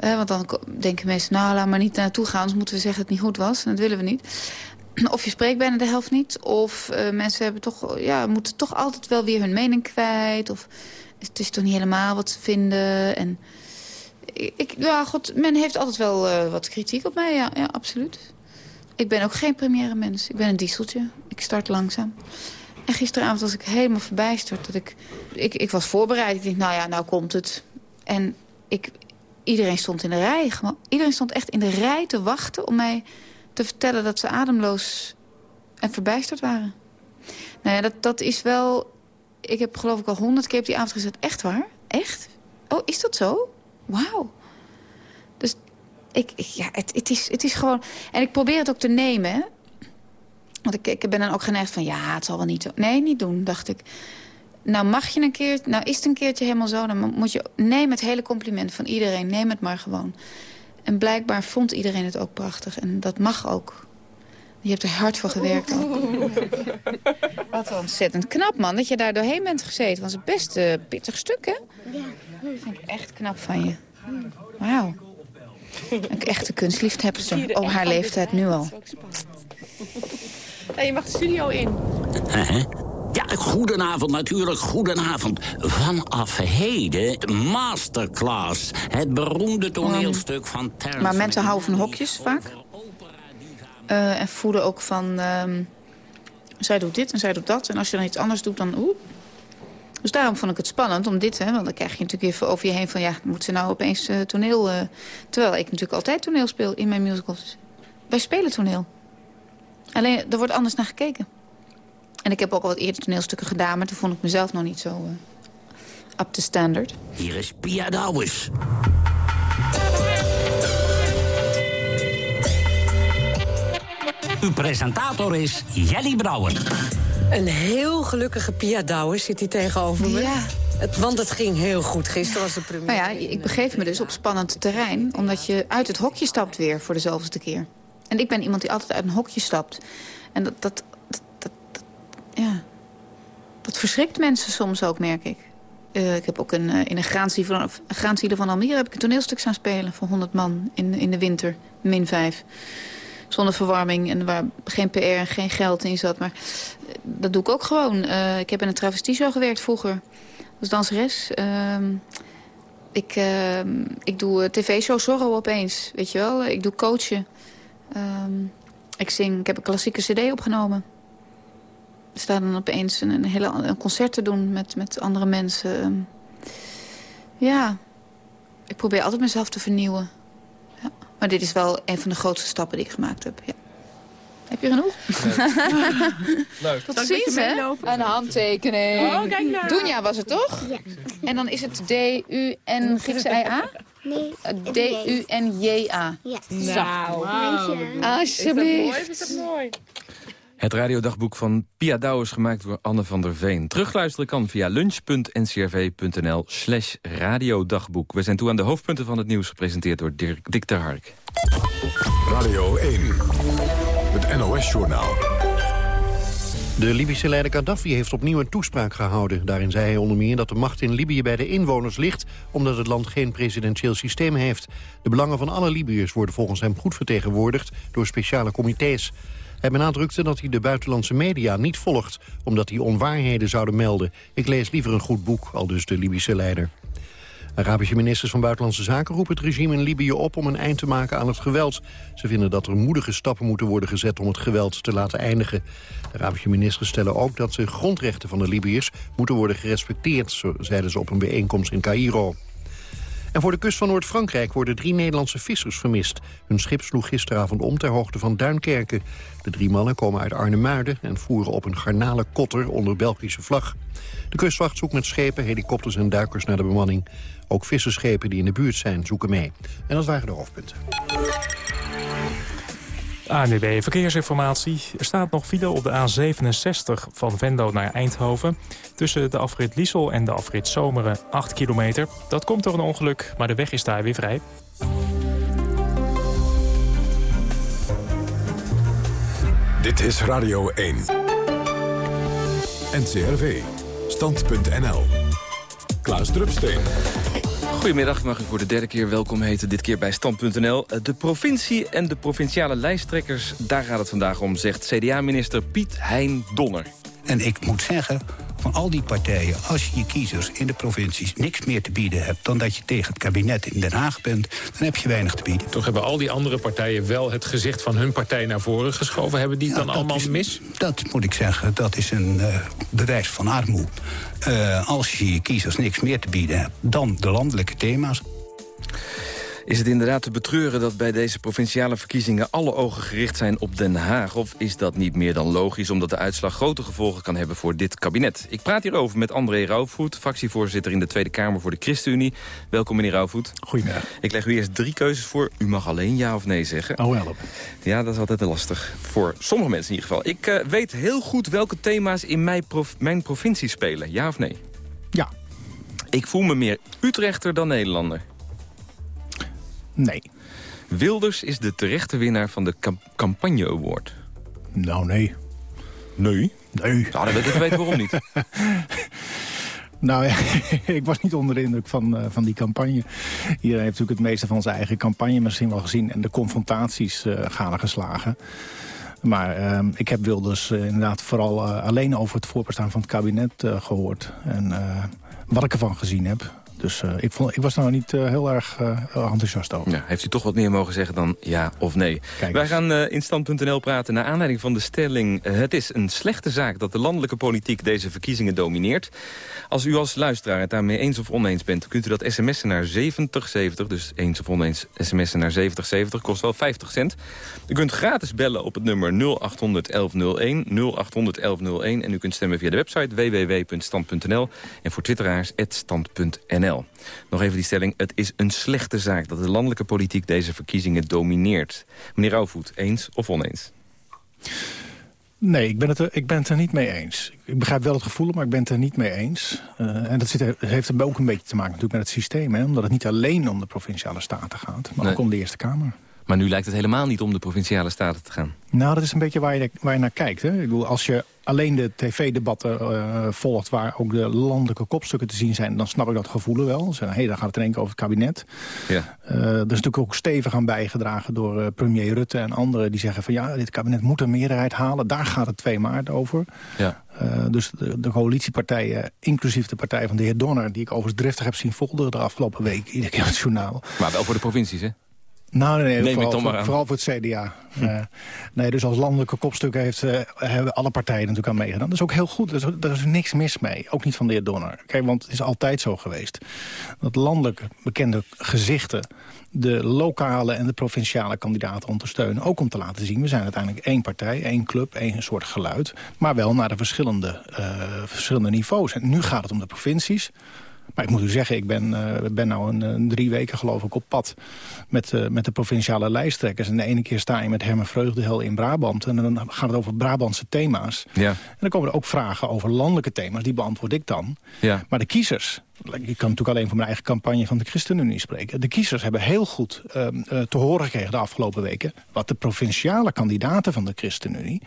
Uh, want dan denken mensen, nou, laat maar niet naartoe gaan. Anders moeten we zeggen dat het niet goed was. En dat willen we niet. <clears throat> Of je spreekt bijna de helft niet. Of uh, mensen hebben toch, ja, moeten toch altijd wel weer hun mening kwijt. Of het is toch niet helemaal wat te vinden. En ik, ja, god, men heeft altijd wel uh, wat kritiek op mij, ja, ja, absoluut. Ik ben ook geen première mens. Ik ben een dieseltje. Ik start langzaam. En gisteravond was ik helemaal verbijsterd. Dat ik, ik, ik was voorbereid. Ik dacht, nou ja, nou komt het. En ik, iedereen stond in de rij. Iedereen stond echt in de rij te wachten om mij te vertellen dat ze ademloos en verbijsterd waren. Nou ja, dat, dat is wel... Ik heb geloof ik al honderd keer op die avond gezegd, echt waar? Echt? Oh, is dat zo? Wauw. Ik, ja, het, het, is, het is gewoon... En ik probeer het ook te nemen. Want ik, ik ben dan ook geneigd van... ja, het zal wel niet... Nee, niet doen, dacht ik. Nou mag je een keer... Nou is het een keertje helemaal zo... dan moet je... Neem het hele compliment van iedereen. Neem het maar gewoon. En blijkbaar vond iedereen het ook prachtig. En dat mag ook. Je hebt er hard voor gewerkt ook. <laughs> Wat ontzettend knap, man, dat je daar doorheen bent gezeten. Het was best een pittig stuk, hè? Ja. Dat vind ik echt knap van je. Wauw. Een echte kunstliefhebster op haar leeftijd nu al. <laughs> je mag de studio in. Ja, goedenavond natuurlijk, goedenavond. Vanaf heden masterclass. Het beroemde toneelstuk van Terence... Maar mensen houden van hokjes vaak. Uh, en voelen ook van... Um, zij doet dit en zij doet dat. En als je dan iets anders doet, dan oeh. Dus daarom vond ik het spannend om dit, hè, want dan krijg je natuurlijk even over je heen van... ja, moet ze nou opeens uh, toneel... Uh, terwijl ik natuurlijk altijd toneel speel in mijn musicals. Wij spelen toneel. Alleen, er wordt anders naar gekeken. En ik heb ook al wat eerder toneelstukken gedaan... maar toen vond ik mezelf nog niet zo uh, up to standard. Hier is Pia Douwes. Uw presentator is Jelly Brouwer. Een heel gelukkige Pia zit hier tegenover me. Ja. Het, want het ging heel goed. Gisteren was de première. Nou ja, ik begeef me dus op spannend terrein... omdat je uit het hokje stapt weer voor de zoveelste keer. En ik ben iemand die altijd uit een hokje stapt. En dat, dat, dat, dat ja, dat verschrikt mensen soms ook, merk ik. Uh, ik heb ook een, uh, in een graanzielen van, van Almere heb ik een toneelstuk staan spelen... voor 100 man in, in de winter, min 5 zonder verwarming en waar geen PR en geen geld in zat. Maar eh, dat doe ik ook gewoon. Uh, ik heb in een travestieshow gewerkt vroeger. Als danseres. Uh, ik, uh, ik doe tv-show Zorro opeens, weet je wel. Ik doe coachen. Ehm, ik zing, ik heb een klassieke cd opgenomen. Er staat dan opeens een, hele, een concert te doen met, met andere mensen. Ehm, ja, ik probeer altijd mezelf te vernieuwen. Maar dit is wel een van de grootste stappen die ik gemaakt heb. Ja. Je genoeg? <laughs> Leuk. Tot ziens, hè? Een handtekening. Oh, kijk nou. Doenja was het toch? Ja. En dan is het D-U-N Griekse I-A? Nee. D-U-N-J-A. Ja. Nou. Wow. Alsjeblieft. Is dat mooi? Is dat mooi? Het radiodagboek van Pia Douwes gemaakt door Anne van der Veen. Terugluisteren kan via lunch.ncrv.nl slash radiodagboek. We zijn toe aan de hoofdpunten van het nieuws gepresenteerd door Dirk, Dick ter Hark. Radio 1, NOS-journaal. De Libische leider Gaddafi heeft opnieuw een toespraak gehouden. Daarin zei hij onder meer dat de macht in Libië bij de inwoners ligt... omdat het land geen presidentieel systeem heeft. De belangen van alle Libiërs worden volgens hem goed vertegenwoordigd... door speciale comité's. Hij benadrukte dat hij de buitenlandse media niet volgt... omdat die onwaarheden zouden melden. Ik lees liever een goed boek, al dus de Libische leider. Arabische ministers van Buitenlandse Zaken roepen het regime in Libië op om een eind te maken aan het geweld. Ze vinden dat er moedige stappen moeten worden gezet om het geweld te laten eindigen. De Arabische ministers stellen ook dat de grondrechten van de Libiërs moeten worden gerespecteerd, zeiden ze op een bijeenkomst in Cairo. En voor de kust van Noord-Frankrijk worden drie Nederlandse vissers vermist. Hun schip sloeg gisteravond om ter hoogte van Duinkerken. De drie mannen komen uit Arnhemuiden en voeren op een garnalen kotter onder Belgische vlag. De kustwacht zoekt met schepen, helikopters en duikers naar de bemanning. Ook visserschepen die in de buurt zijn zoeken mee. En dat waren de hoofdpunten. ANWB Verkeersinformatie. Er staat nog file op de A67 van Venlo naar Eindhoven. Tussen de afrit Liesel en de afrit Zomeren 8 kilometer. Dat komt door een ongeluk, maar de weg is daar weer vrij. Dit is Radio 1. NCRV. Stand.nl. Klaas Drupsteen. Goedemiddag, mag u voor de derde keer welkom heten. Dit keer bij Stand.nl. De provincie en de provinciale lijsttrekkers, daar gaat het vandaag om... zegt CDA-minister Piet Hein Donner. En ik moet zeggen, van al die partijen... als je je kiezers in de provincies niks meer te bieden hebt... dan dat je tegen het kabinet in Den Haag bent, dan heb je weinig te bieden. Toch hebben al die andere partijen wel het gezicht van hun partij naar voren geschoven. Hebben die dan allemaal mis? Dat moet ik zeggen, dat is een uh, bewijs van armoede. Uh, als je je kiezers niks meer te bieden hebt dan de landelijke thema's. Is het inderdaad te betreuren dat bij deze provinciale verkiezingen... alle ogen gericht zijn op Den Haag? Of is dat niet meer dan logisch... omdat de uitslag grote gevolgen kan hebben voor dit kabinet? Ik praat hierover met André Rauwvoet, fractievoorzitter... in de Tweede Kamer voor de ChristenUnie. Welkom, meneer Rauwvoet. Goedemiddag. Ik leg u eerst drie keuzes voor. U mag alleen ja of nee zeggen. Oh, help. Ja, dat is altijd lastig. Voor sommige mensen in ieder geval. Ik uh, weet heel goed welke thema's in mijn, prof mijn provincie spelen. Ja of nee? Ja. Ik voel me meer Utrechter dan Nederlander. Nee. Wilders is de terechte winnaar van de cam Campagne Award. Nou, nee. Nee? Nee. Nou, dan wil ik weten waarom niet. <laughs> Nou ja, <laughs> ik was niet onder de indruk van, uh, van die campagne. Iedereen heeft natuurlijk het meeste van zijn eigen campagne misschien wel gezien. En de confrontaties uh, gaan er geslagen. Maar uh, ik heb Wilders uh, inderdaad vooral alleen over het voorbestaan van het kabinet gehoord. En wat ik ervan gezien heb. Dus uh, ik, vond, ik was daar niet uh, heel erg uh, enthousiast over. Ja, heeft u toch wat meer mogen zeggen dan ja of nee? Wij gaan in stand.nl praten naar aanleiding van de stelling... het is een slechte zaak dat de landelijke politiek deze verkiezingen domineert. Als u als luisteraar het daarmee eens of oneens bent... kunt u dat sms'en naar 7070, dus eens of oneens sms'en naar 7070, kost wel 50 cent. U kunt gratis bellen op het nummer 0800 1101, 0800 1101... en u kunt stemmen via de website www.stand.nl en voor twitteraars stand.nl. Nog even die stelling. Het is een slechte zaak dat de landelijke politiek deze verkiezingen domineert. Meneer Rauwvoet, eens of oneens? Nee, ik ben, het er, ik ben het er niet mee eens. Ik begrijp wel het gevoel, maar ik ben het er niet mee eens. Uh, en dat zit, heeft er ook een beetje te maken natuurlijk met het systeem. Hè? Omdat het niet alleen om de Provinciale Staten gaat, maar nee. ook om de Eerste Kamer. Maar nu lijkt het helemaal niet om de Provinciale Staten te gaan. Nou, dat is een beetje waar je, waar je naar kijkt. Hè? Ik bedoel, als je alleen de tv-debatten uh, volgt... waar ook de landelijke kopstukken te zien zijn... dan snap ik dat gevoel wel. Hé, hey, dan gaat het in één keer over het kabinet. Ja. Uh, er is natuurlijk ook stevig aan bijgedragen door uh, premier Rutte en anderen... die zeggen van ja, dit kabinet moet een meerderheid halen. Daar gaat het 2 maart over. Ja. dus de, de, coalitiepartijen, inclusief de partij van de heer Donner... die ik overigens driftig heb zien volgen de afgelopen week... iedere keer het journaal. Maar wel voor de provincies, hè? Nou, nee, vooral, voor, vooral voor het CDA. Hm. <laughs> Uh, nee, dus als landelijke kopstukken heeft, uh, hebben alle partijen natuurlijk aan meegedaan. Dat is ook heel goed, daar is, daar is niks mis mee. Ook niet van de heer Donner. Kijk, want het is altijd zo geweest. Dat landelijk bekende gezichten de lokale en de provinciale kandidaten ondersteunen. Ook om te laten zien, we zijn uiteindelijk één partij, één club, één soort geluid. Maar wel naar de verschillende, uh, verschillende niveaus. En nu gaat het om de provincies. Maar ik moet u zeggen, ik ben, uh, ben nou een, een, drie weken geloof ik op pad met, uh, met de provinciale lijsttrekkers. En de ene keer sta je met Herman Vreugdehel in Brabant. En dan gaat het over Brabantse thema's. Ja. En dan komen er ook vragen over landelijke thema's. Die beantwoord ik dan. Ja. Maar de kiezers, ik kan natuurlijk alleen voor mijn eigen campagne van de ChristenUnie spreken. De kiezers hebben heel goed uh, uh, te horen gekregen de afgelopen weken... wat de provinciale kandidaten van de ChristenUnie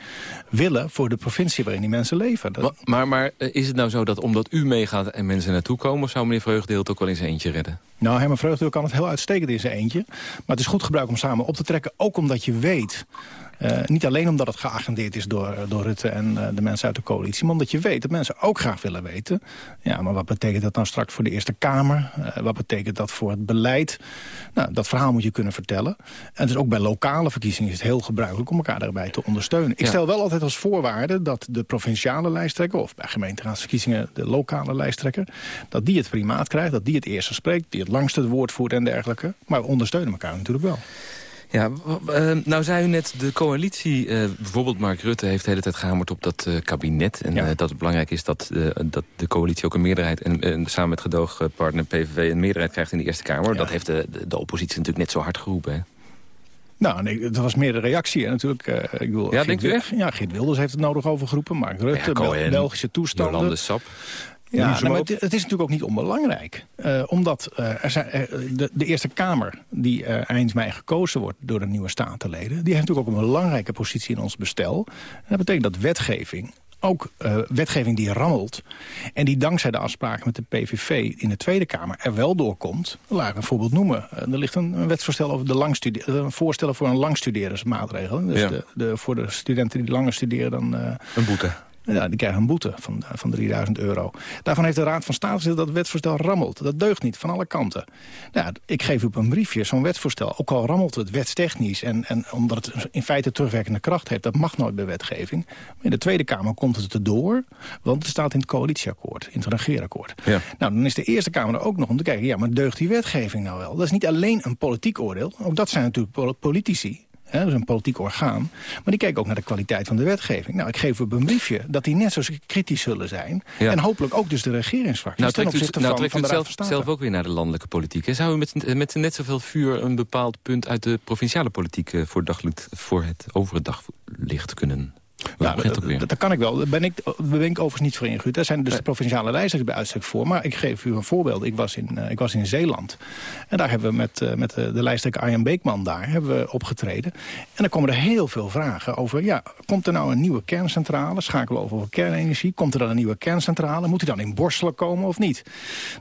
willen voor de provincie waarin die mensen leven. Dat... Maar, maar, maar, is het nou zo dat omdat u meegaat en mensen naartoe komen... of zou meneer Vreugdeheel het ook wel in zijn eentje redden? Nou, Herman Vreugdeheel kan het heel uitstekend in zijn eentje. Maar het is goed gebruik om samen op te trekken. Ook omdat je weet... Uh, niet alleen omdat het geagendeerd is door, door Rutte en uh, de mensen uit de coalitie... maar omdat je weet dat mensen ook graag willen weten... ja, maar wat betekent dat nou straks voor de Eerste Kamer? Uh, wat betekent dat voor het beleid? Nou, dat verhaal moet je kunnen vertellen. En dus ook bij lokale verkiezingen is het heel gebruikelijk... om elkaar daarbij te ondersteunen. Ik Ja. stel wel altijd als voorwaarde dat de provinciale lijsttrekker... of bij gemeenteraadsverkiezingen de lokale lijsttrekker... dat die het primaat krijgt, dat die het eerste spreekt... die het langste het woord voert en dergelijke. Maar we ondersteunen elkaar natuurlijk wel. Ja, eh, nou zei u net, de coalitie, eh, bijvoorbeeld Mark Rutte... heeft de hele tijd gehamerd op dat eh, kabinet. En dat het belangrijk is dat, dat de coalitie ook een meerderheid... en samen met gedoogpartner PVV een meerderheid krijgt in de Eerste Kamer. Dat heeft de, de, oppositie natuurlijk net zo hard geroepen. Hè? Nou, nee, dat was meer de reactie. hè, natuurlijk. ik bedoel, Ja, Geert denkt u Wil- echt? Ja, Geert Wilders heeft het nodig overgeroepen. Mark Rutte, Ja, Bel- Belgische toestanden. Jolande Sap. Ja, nou, het, het is natuurlijk ook niet onbelangrijk. Eh, omdat eh, er zijn, eh, de, de Eerste Kamer, die eh, eind mei gekozen wordt door de nieuwe statenleden... die heeft natuurlijk ook een belangrijke positie in ons bestel. En dat betekent dat wetgeving, ook wetgeving die rammelt... en die dankzij de afspraken met de PVV in de Tweede Kamer er wel doorkomt... laat ik een voorbeeld noemen. Er ligt een, een wetsvoorstel over de een voorstellen voor een langstudeerdersmaatregel. Dus Ja. de, de, voor de studenten die langer studeren dan... Een boete. Ja, die krijgen een boete van, van 3000 euro. Daarvan heeft de Raad van State gezegd dat het wetsvoorstel rammelt. Dat deugt niet, van alle kanten. Nou, ik geef u op een briefje zo'n wetsvoorstel. Ook al rammelt het wetstechnisch en, en omdat het in feite terugwerkende kracht heeft... dat mag nooit bij wetgeving. Maar in de Tweede Kamer komt het erdoor, want het staat in het coalitieakkoord, in het regeerakkoord. Ja. Nou, dan is de Eerste Kamer er ook nog om te kijken... ja, maar deugt die wetgeving nou wel? Dat is niet alleen een politiek oordeel. Ook dat zijn natuurlijk politici. Hè, dat is een politiek orgaan. Maar die kijken ook naar de kwaliteit van de wetgeving. Nou, ik geef op een briefje dat die net zo kritisch zullen zijn. Ja. En hopelijk ook dus de regeringsfracties. Nou, ten u, nou, van, trekt van de zelf, ook weer naar de landelijke politiek. hè? Zou u met, met net zoveel vuur een bepaald punt uit de provinciale politiek... eh, voor, daglicht, voor het over het daglicht kunnen Begint dat, kan ik wel. Daar ben ik, ben ik overigens niet voor ingehuurd. Daar zijn dus de provinciale lijsters bij uitstek voor. Maar ik geef u een voorbeeld. Ik was in, eh, ik was in Zeeland. En daar hebben we met, eh, met de, de lijsttrekker Arjan Beekman daar hebben we opgetreden. En dan komen er heel veel vragen over... ja, komt er nou een nieuwe kerncentrale? Schakelen we over op kernenergie? Komt er dan een nieuwe kerncentrale? Moet die dan in Borselen komen of niet?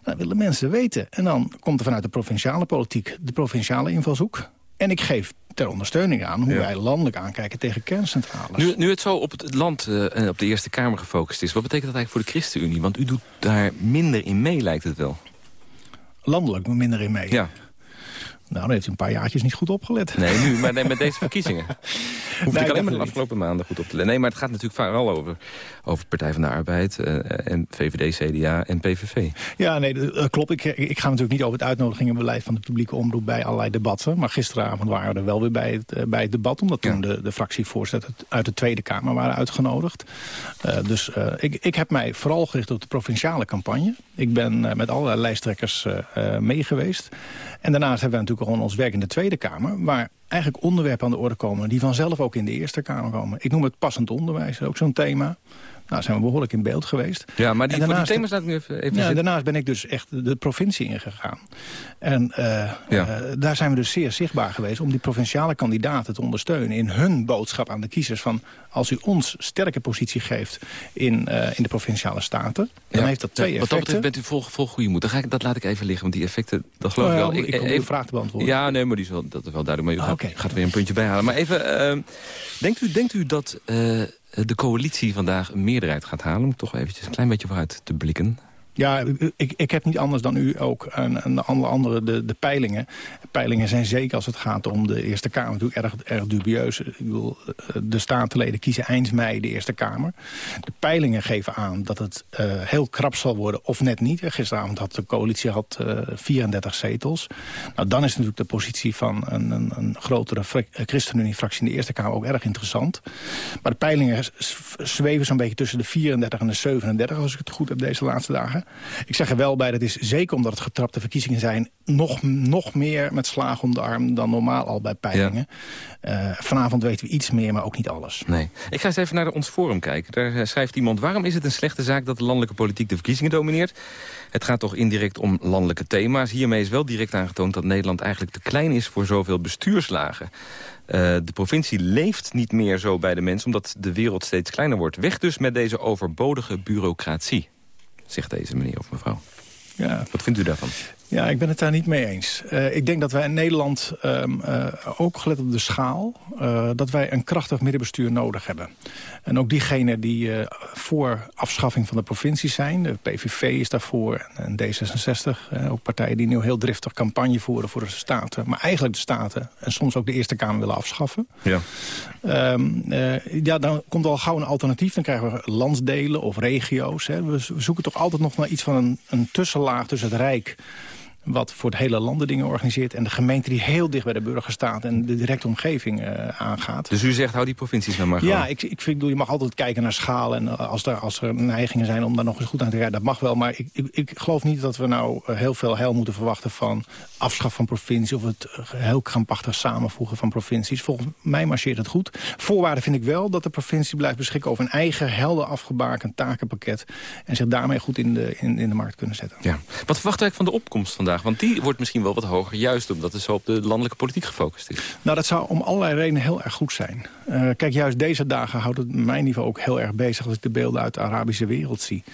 Dat willen mensen weten. En dan komt er vanuit de provinciale politiek de provinciale invalshoek. En ik geef ter ondersteuning aan hoe Ja. wij landelijk aankijken tegen kerncentrales. Nu, nu het zo op het land eh, en op de Eerste Kamer gefocust is... wat betekent dat eigenlijk voor de ChristenUnie? Want u doet daar minder in mee, lijkt het wel. landelijk minder in mee. Ja. Nou, dan heeft u een paar jaartjes niet goed opgelet. Nee, nu, maar nee, met deze <laughs> verkiezingen. Hoef Nee, ik alleen maar de afgelopen maanden goed op te letten. Nee, maar het gaat natuurlijk vooral over, over Partij van de Arbeid... eh, en VVD, CDA en PVV. Ja, nee, dat dat klopt. Ik, ik ga natuurlijk niet over het uitnodigingenbeleid van de publieke omroep bij allerlei debatten. Maar gisteravond waren we er wel weer bij het, eh, bij het debat. Omdat toen de, de fractievoorzitter uit de Tweede Kamer waren uitgenodigd. Eh, dus eh, ik, ik heb mij vooral gericht op de provinciale campagne. Ik ben eh, met allerlei lijsttrekkers eh, eh, mee geweest. En daarnaast hebben we natuurlijk gewoon ons werk in de Tweede Kamer. Waar eigenlijk onderwerpen aan de orde komen die vanzelf ook in de Eerste Kamer komen. Ik noem het passend onderwijs, ook zo'n thema. Nou, zijn we behoorlijk in beeld geweest. Ja, maar die, En voor die daarnaast- thema's laat ik nu even, even ja, zitten. daarnaast ben ik dus echt de provincie ingegaan. En eh, Ja. eh, daar zijn we dus zeer zichtbaar geweest... om die provinciale kandidaten te ondersteunen... in hun boodschap aan de kiezers van... als u ons sterke positie geeft in, eh, in de provinciale staten... dan Ja. heeft dat twee Ja, Wat dat effecten. betreft bent u vol, vol goede moed. Dan ga ik, dat laat ik even liggen, want die effecten, dat geloof Nou ik ja, wel. ik probeer de vraag te beantwoorden. Ja, nee, maar die is wel, dat is wel duidelijk. Maar u Ah, gaat, gaat weer een puntje bijhalen. Maar even, denkt, u, denkt u dat de coalitie vandaag een meerderheid gaat halen? Om toch eventjes een klein beetje vooruit te blikken. Ja, ik, ik heb niet anders dan u ook een, een andere, andere de, de peilingen. Peilingen zijn zeker als het gaat om de Eerste Kamer natuurlijk erg, erg dubieus. Ik bedoel, eh, de statenleden kiezen eind mei de Eerste Kamer. De peilingen geven aan dat het eh, heel krap zal worden of net niet. Gisteravond had de coalitie had, eh, 34 zetels. Nou, dan is natuurlijk de positie van een, een, een grotere eh, ChristenUnie-fractie in de Eerste Kamer ook erg interessant. Maar de peilingen zweven zo'n beetje tussen de 34 en de 37, als ik het goed heb deze laatste dagen. Ik zeg er wel bij, dat is zeker omdat het getrapte verkiezingen zijn... nog, nog meer met slaag om de arm dan normaal al bij peilingen. Eh, vanavond weten we iets meer, maar ook niet alles. Nee. Ik ga eens even naar ons forum kijken. Daar eh, schrijft iemand... waarom is het een slechte zaak dat de landelijke politiek de verkiezingen domineert? Het gaat toch indirect om landelijke thema's. Hiermee is wel direct aangetoond dat Nederland eigenlijk te klein is... voor zoveel bestuurslagen. Eh, de provincie leeft niet meer zo bij de mensen... omdat de wereld steeds kleiner wordt. Weg dus met deze overbodige bureaucratie, zegt deze meneer of mevrouw. Ja. Wat vindt u daarvan? Ja, ik ben het daar niet mee eens. Eh, ik denk dat wij in Nederland, ehm, eh, ook gelet op de schaal... eh, dat wij een krachtig middenbestuur nodig hebben. En ook diegenen die voor afschaffing van de provincies zijn... de PVV is daarvoor en D66... eh, ook partijen die nu heel driftig campagne voeren voor de staten... maar eigenlijk de staten en soms ook de Eerste Kamer willen afschaffen... Ja. Ehm, eh, ja, dan komt al gauw een alternatief. Dan krijgen we landsdelen of regio's. Hè. We, we zoeken toch altijd nog naar iets van een, een tussenlaag tussen het Rijk wat voor het hele land de dingen organiseert... en de gemeente die heel dicht bij de burger staat... en de directe omgeving eh, aangaat. Dus u zegt, hou die provincies nou maar gewoon. Ja, ik, ik vind, bedoel, je mag altijd kijken naar schaal. En eh, als er, als er neigingen zijn om daar nog eens goed aan te kijken, dat mag wel. Maar ik, ik, ik geloof niet dat we nou eh, heel veel heil moeten verwachten van afschaf van provincies... of het heel krampachtig samenvoegen van provincies. Volgens mij marcheert het goed. Voorwaarde vind ik wel dat de provincie blijft beschikken over een eigen helder afgebakend takenpakket... en zich daarmee goed in de, in, in de markt kunnen zetten. Ja. Wat verwacht u eigenlijk van de opkomst vandaag? Want die wordt misschien wel wat hoger, juist omdat het zo op de landelijke politiek gefocust is. Nou, dat zou om allerlei redenen heel erg goed zijn. Eh, kijk, juist deze dagen houdt het mijn niveau ook heel erg bezig... als ik de beelden uit de Arabische wereld zie.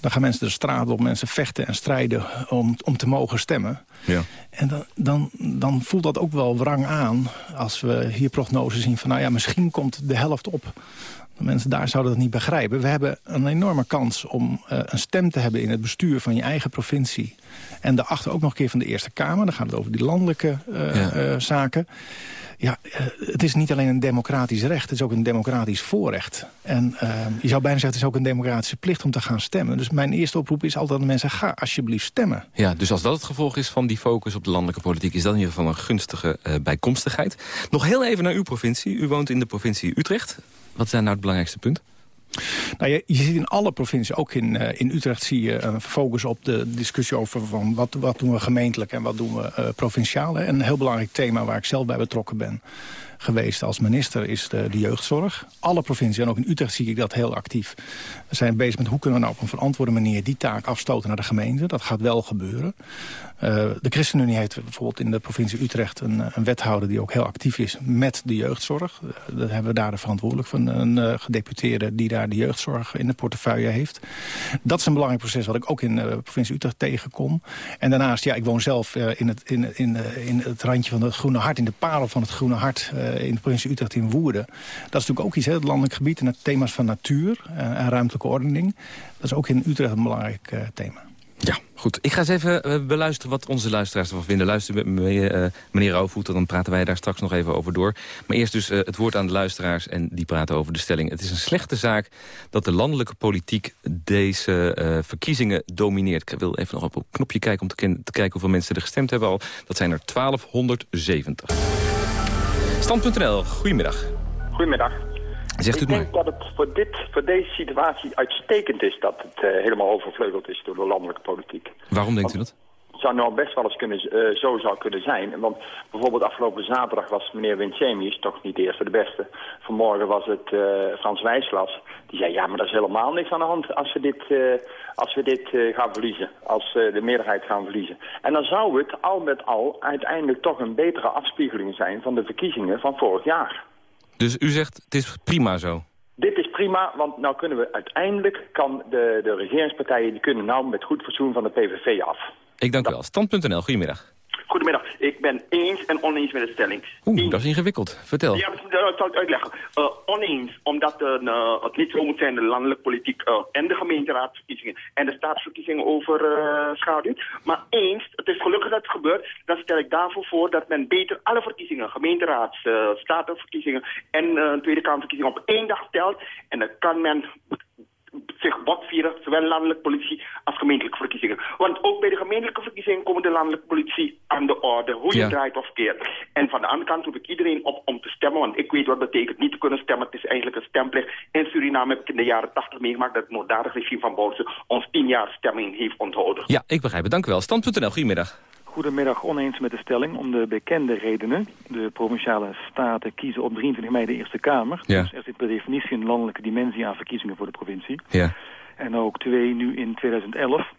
Dan gaan mensen de straat op, mensen vechten en strijden om, om te mogen stemmen. Ja. En dan, dan, dan voelt dat ook wel wrang aan als we hier prognoses zien van... nou ja, misschien komt de helft op. De mensen daar zouden dat niet begrijpen. We hebben een enorme kans om uh, een stem te hebben in het bestuur van je eigen provincie. En daarachter ook nog een keer van de Eerste Kamer. Dan gaat het over die landelijke uh, ja. uh, zaken. Ja, het is niet alleen een democratisch recht, het is ook een democratisch voorrecht. En je zou bijna zeggen, het is ook een democratische plicht om te gaan stemmen. Dus mijn eerste oproep is altijd aan de mensen, ga alsjeblieft stemmen. Ja, dus als dat het gevolg is van die focus op de landelijke politiek... is dat in ieder geval een gunstige bijkomstigheid. Nog heel even naar uw provincie. U woont in de provincie Utrecht. Wat zijn nou het belangrijkste punt? Nou, je, je ziet in alle provincies, ook in, uh, in Utrecht zie je een focus op de discussie over van wat, wat doen we gemeentelijk en wat doen we uh, provinciaal. Hè. Een heel belangrijk thema waar ik zelf bij betrokken ben geweest als minister is de, de, jeugdzorg. Alle provincies, en ook in Utrecht zie ik dat heel actief. We zijn bezig met hoe kunnen we nou op een verantwoorde manier die taak afstoten naar de gemeente. Dat gaat wel gebeuren. Uh, de ChristenUnie heeft bijvoorbeeld in de provincie Utrecht een, een, wethouder die ook heel actief is met de jeugdzorg. Uh, dat hebben we daar de verantwoordelijk van, een uh, gedeputeerde die daar de jeugdzorg in de portefeuille heeft. Dat is een belangrijk proces wat ik ook in de provincie Utrecht tegenkom. En daarnaast, ja, ik woon zelf in, het, in, in, in het randje van het Groene Hart, in de parel van het Groene Hart in de provincie Utrecht in Woerden. Dat is natuurlijk ook iets, hè, het landelijk gebied en het thema's van natuur en ruimtelijke ordening. Dat is ook in Utrecht een belangrijk thema. Ja, goed. Ik ga eens even uh, beluisteren wat onze luisteraars ervan vinden. Luister met me, uh, meneer Rauwvoeter, dan praten wij daar straks nog even over door. Maar eerst dus uh, het woord aan de luisteraars en die praten over de stelling. Het is een slechte zaak dat de landelijke politiek deze verkiezingen domineert. Ik wil even nog op een knopje kijken om te, te kijken hoeveel mensen er gestemd hebben al. Dat zijn er 1270. Stand.nl, goedemiddag. Goedemiddag. Zegt u ik denk dat het voor, dit, voor deze situatie uitstekend is dat het uh, helemaal overvleugeld is door de landelijke politiek. Waarom denkt u dat? Het zou nou best wel eens kunnen, uh, zo zou kunnen zijn. Want bijvoorbeeld afgelopen zaterdag was meneer Winsemius, toch niet de eerste de beste. Vanmorgen was het uh, Frans Wijslas. Die zei, ja, maar dat is helemaal niks aan de hand als we dit, als we dit gaan verliezen. Als de meerderheid gaan verliezen. En dan zou het al met al uiteindelijk toch een betere afspiegeling zijn van de verkiezingen van vorig jaar. Dus u zegt, het is prima zo? Dit is prima, want nou kunnen we uiteindelijk, kan de, de regeringspartijen, die kunnen nou met goed fatsoen van de PVV af. Ik dank u wel. Stand.nl, goedemiddag. Goedemiddag. Ik ben eens en oneens met de stelling. Oeh, eens. dat is ingewikkeld. Vertel. Ja, dat zal ik uitleggen. Uh, oneens, omdat uh, het niet zo moet zijn de landelijke politiek uh, en de gemeenteraadsverkiezingen en de staatsverkiezingen overschaduwt. maar eens, het is gelukkig dat het gebeurt, dan stel ik daarvoor voor dat men beter alle verkiezingen, gemeenteraads, statenverkiezingen en Tweede Kamerverkiezingen op één dag stelt. En dan kan men zich botvieren, zowel landelijke politie als gemeentelijke verkiezingen. Want ook bij de gemeentelijke verkiezingen komen de landelijke politie aan de orde, hoe je ja. draait of keert. En van de andere kant roep ik iedereen op om te stemmen, want ik weet wat het betekent niet te kunnen stemmen. Het is eigenlijk een stemplicht. In Suriname heb ik in de jaren 80 meegemaakt dat het moorddadig regime van Bouwse ons tien jaar stemming heeft onthouden. Ja, ik begrijp het. Dank u wel. Stand.nl, goedemiddag. Goedemiddag, oneens met de stelling om de bekende redenen. De Provinciale Staten kiezen op 23 mei de Eerste Kamer. Ja. Dus er zit per definitie een landelijke dimensie aan verkiezingen voor de provincie. Ja. En ook twee, nu in 2011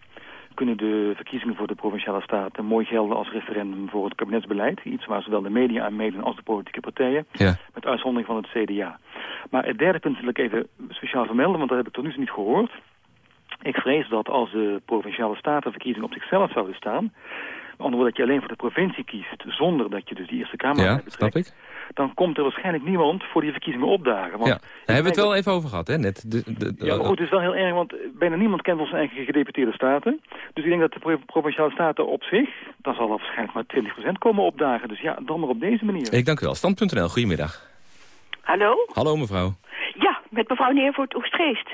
kunnen de verkiezingen voor de Provinciale Staten mooi gelden als referendum voor het kabinetsbeleid. Iets waar zowel de media aan meedoen als de politieke partijen. Ja. Met uitzondering van het CDA. Maar het derde punt wil ik even speciaal vermelden, want dat heb ik tot nu toe niet gehoord. Ik vrees dat als de Provinciale Statenverkiezingen op zichzelf zouden staan andere dat je alleen voor de provincie kiest, zonder dat je dus die Eerste Kamer ja, betrekt, snap ik. dan komt er waarschijnlijk niemand voor die verkiezingen opdagen. Want ja, daar hebben we het wel even over gehad, hè? Net. De, de, de, ja, maar goed, het is wel heel erg, want bijna niemand kent onze eigen gedeputeerde staten. Dus ik denk dat de pro Provinciale Staten op zich, dan zal er waarschijnlijk maar 20% komen opdagen. Dus ja, dan maar op deze manier. Ik dank u wel. Stand.nl, goedemiddag. Hallo? Hallo mevrouw. Ja, met mevrouw Neervoort Oostgeest.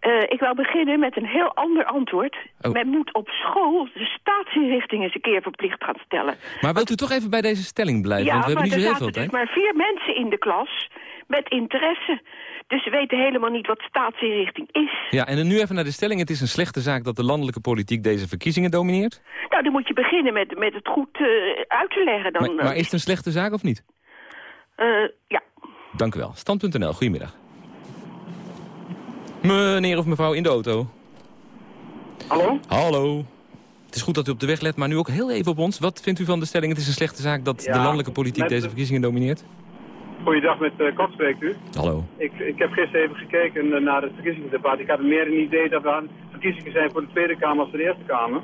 Uh, ik wil beginnen met een heel ander antwoord. Oh. Men moet op school de staatsinrichting eens een keer verplicht gaan stellen. Maar wilt u toch even bij deze stelling blijven? Ja, Want we hebben niet zo heel veel zaten tijd. dus maar vier mensen in de klas met interesse. Dus ze weten helemaal niet wat staatsinrichting is. Ja, en dan nu even naar de stelling. Het is een slechte zaak dat de landelijke politiek deze verkiezingen domineert. Nou, dan moet je beginnen met, met het goed uh, uit te leggen. Dan, maar, maar is het een slechte zaak of niet? Uh, ja. Dank u wel. Stand.nl, goedemiddag. Meneer of mevrouw in de auto. Hallo? Hallo. Het is goed dat u op de weg let, maar nu ook heel even op ons. Wat vindt u van de stelling? Het is een slechte zaak dat Ja, de landelijke politiek met deze de- verkiezingen domineert? Goeiedag, met uh, Kot spreekt u. Hallo. Ik, ik heb gisteren even gekeken eh, naar het verkiezingsdebat. Ik had meer een idee dat er verkiezingen zijn voor de Tweede Kamer als voor de Eerste Kamer.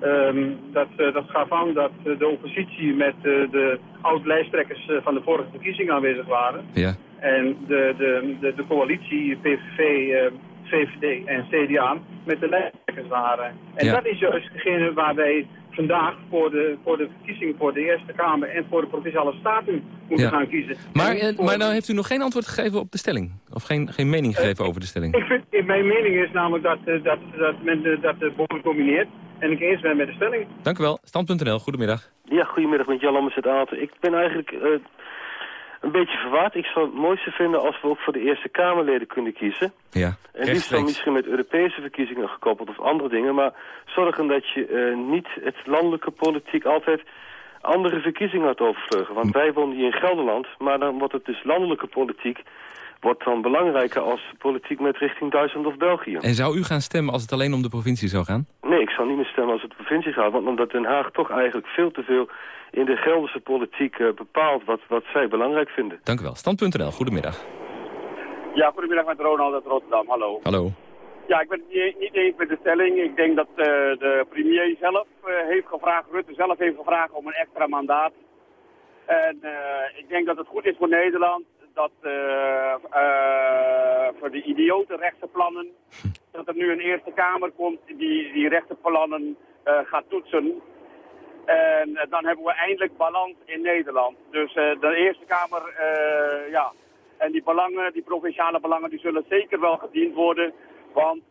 Ehm, dat, eh, dat gaf aan dat de oppositie met de oud-lijsttrekkers van de vorige verkiezingen aanwezig waren. Ja. En de, de, de, de coalitie PVV, eh, VVD en CDA met de lijsttrekkers waren. En Ja. dat is juist degene waar wij vandaag voor de, voor de verkiezingen voor de Eerste Kamer en voor de Provinciale Staten moeten Ja. gaan kiezen. Maar, En eh, voor- maar nou heeft u nog geen antwoord gegeven op de stelling? Of geen, geen mening gegeven over de stelling? Ik vind, in mijn mening is namelijk dat, eh, dat, dat men de, dat de bond domineert. En ik eens ben met de stelling. Dank u wel. Stand.nl, goedemiddag. Ja, goedemiddag met Jan Lammers uit Aalten. Ik ben eigenlijk eh, een beetje verwaard. Ik zou het mooiste vinden als we ook voor de Eerste Kamerleden kunnen kiezen. Ja, En liefst dan misschien met Europese verkiezingen gekoppeld of andere dingen. Maar zorgen dat je eh, niet het landelijke politiek altijd andere verkiezingen gaat overvleugelen. Want wij wonen hier in Gelderland, maar dan wordt het dus landelijke politiek... wordt dan belangrijker als politiek met richting Duitsland of België. En zou u gaan stemmen als het alleen om de provincie zou gaan? Nee, ik zou niet meer stemmen als het de provincie gaat. Want omdat Den Haag toch eigenlijk veel te veel in de Gelderse politiek eh, bepaalt wat, wat zij belangrijk vinden. Dank u wel. Stand.nl, goedemiddag. Ja, goedemiddag met Ronald uit Rotterdam. Hallo. Hallo. Ja, ik ben het niet, eens met de stelling. Ik denk dat eh, de premier zelf eh, heeft gevraagd, Rutte zelf heeft gevraagd om een extra mandaat. En eh, ik denk dat het goed is voor Nederland dat eh, eh, voor de idiote rechtse plannen, <laughs> dat er nu een Eerste Kamer komt die die rechtse plannen eh, gaat toetsen. En dan hebben we eindelijk balans in Nederland. Dus de Eerste Kamer, ja, en die belangen, die provinciale belangen, die zullen zeker wel gediend worden. Want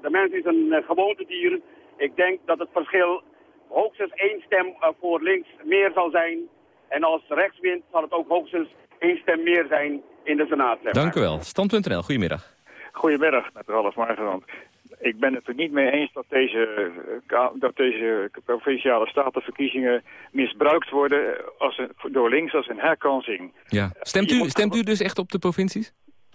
de mens is een gewoontedier. Ik denk dat het verschil hoogstens één stem voor links meer zal zijn. En als rechts wint, zal het ook hoogstens één stem meer zijn in de Senaat. Zeg maar. Dank u wel. Stand.nl, goedemiddag. Goedemiddag, met Ralf Margerand. Ik ben het er niet mee eens dat deze, eh, dat deze provinciale statenverkiezingen misbruikt worden als een, door links als een herkansing. Ja. Stemt u, stemt u dus echt op de provincies?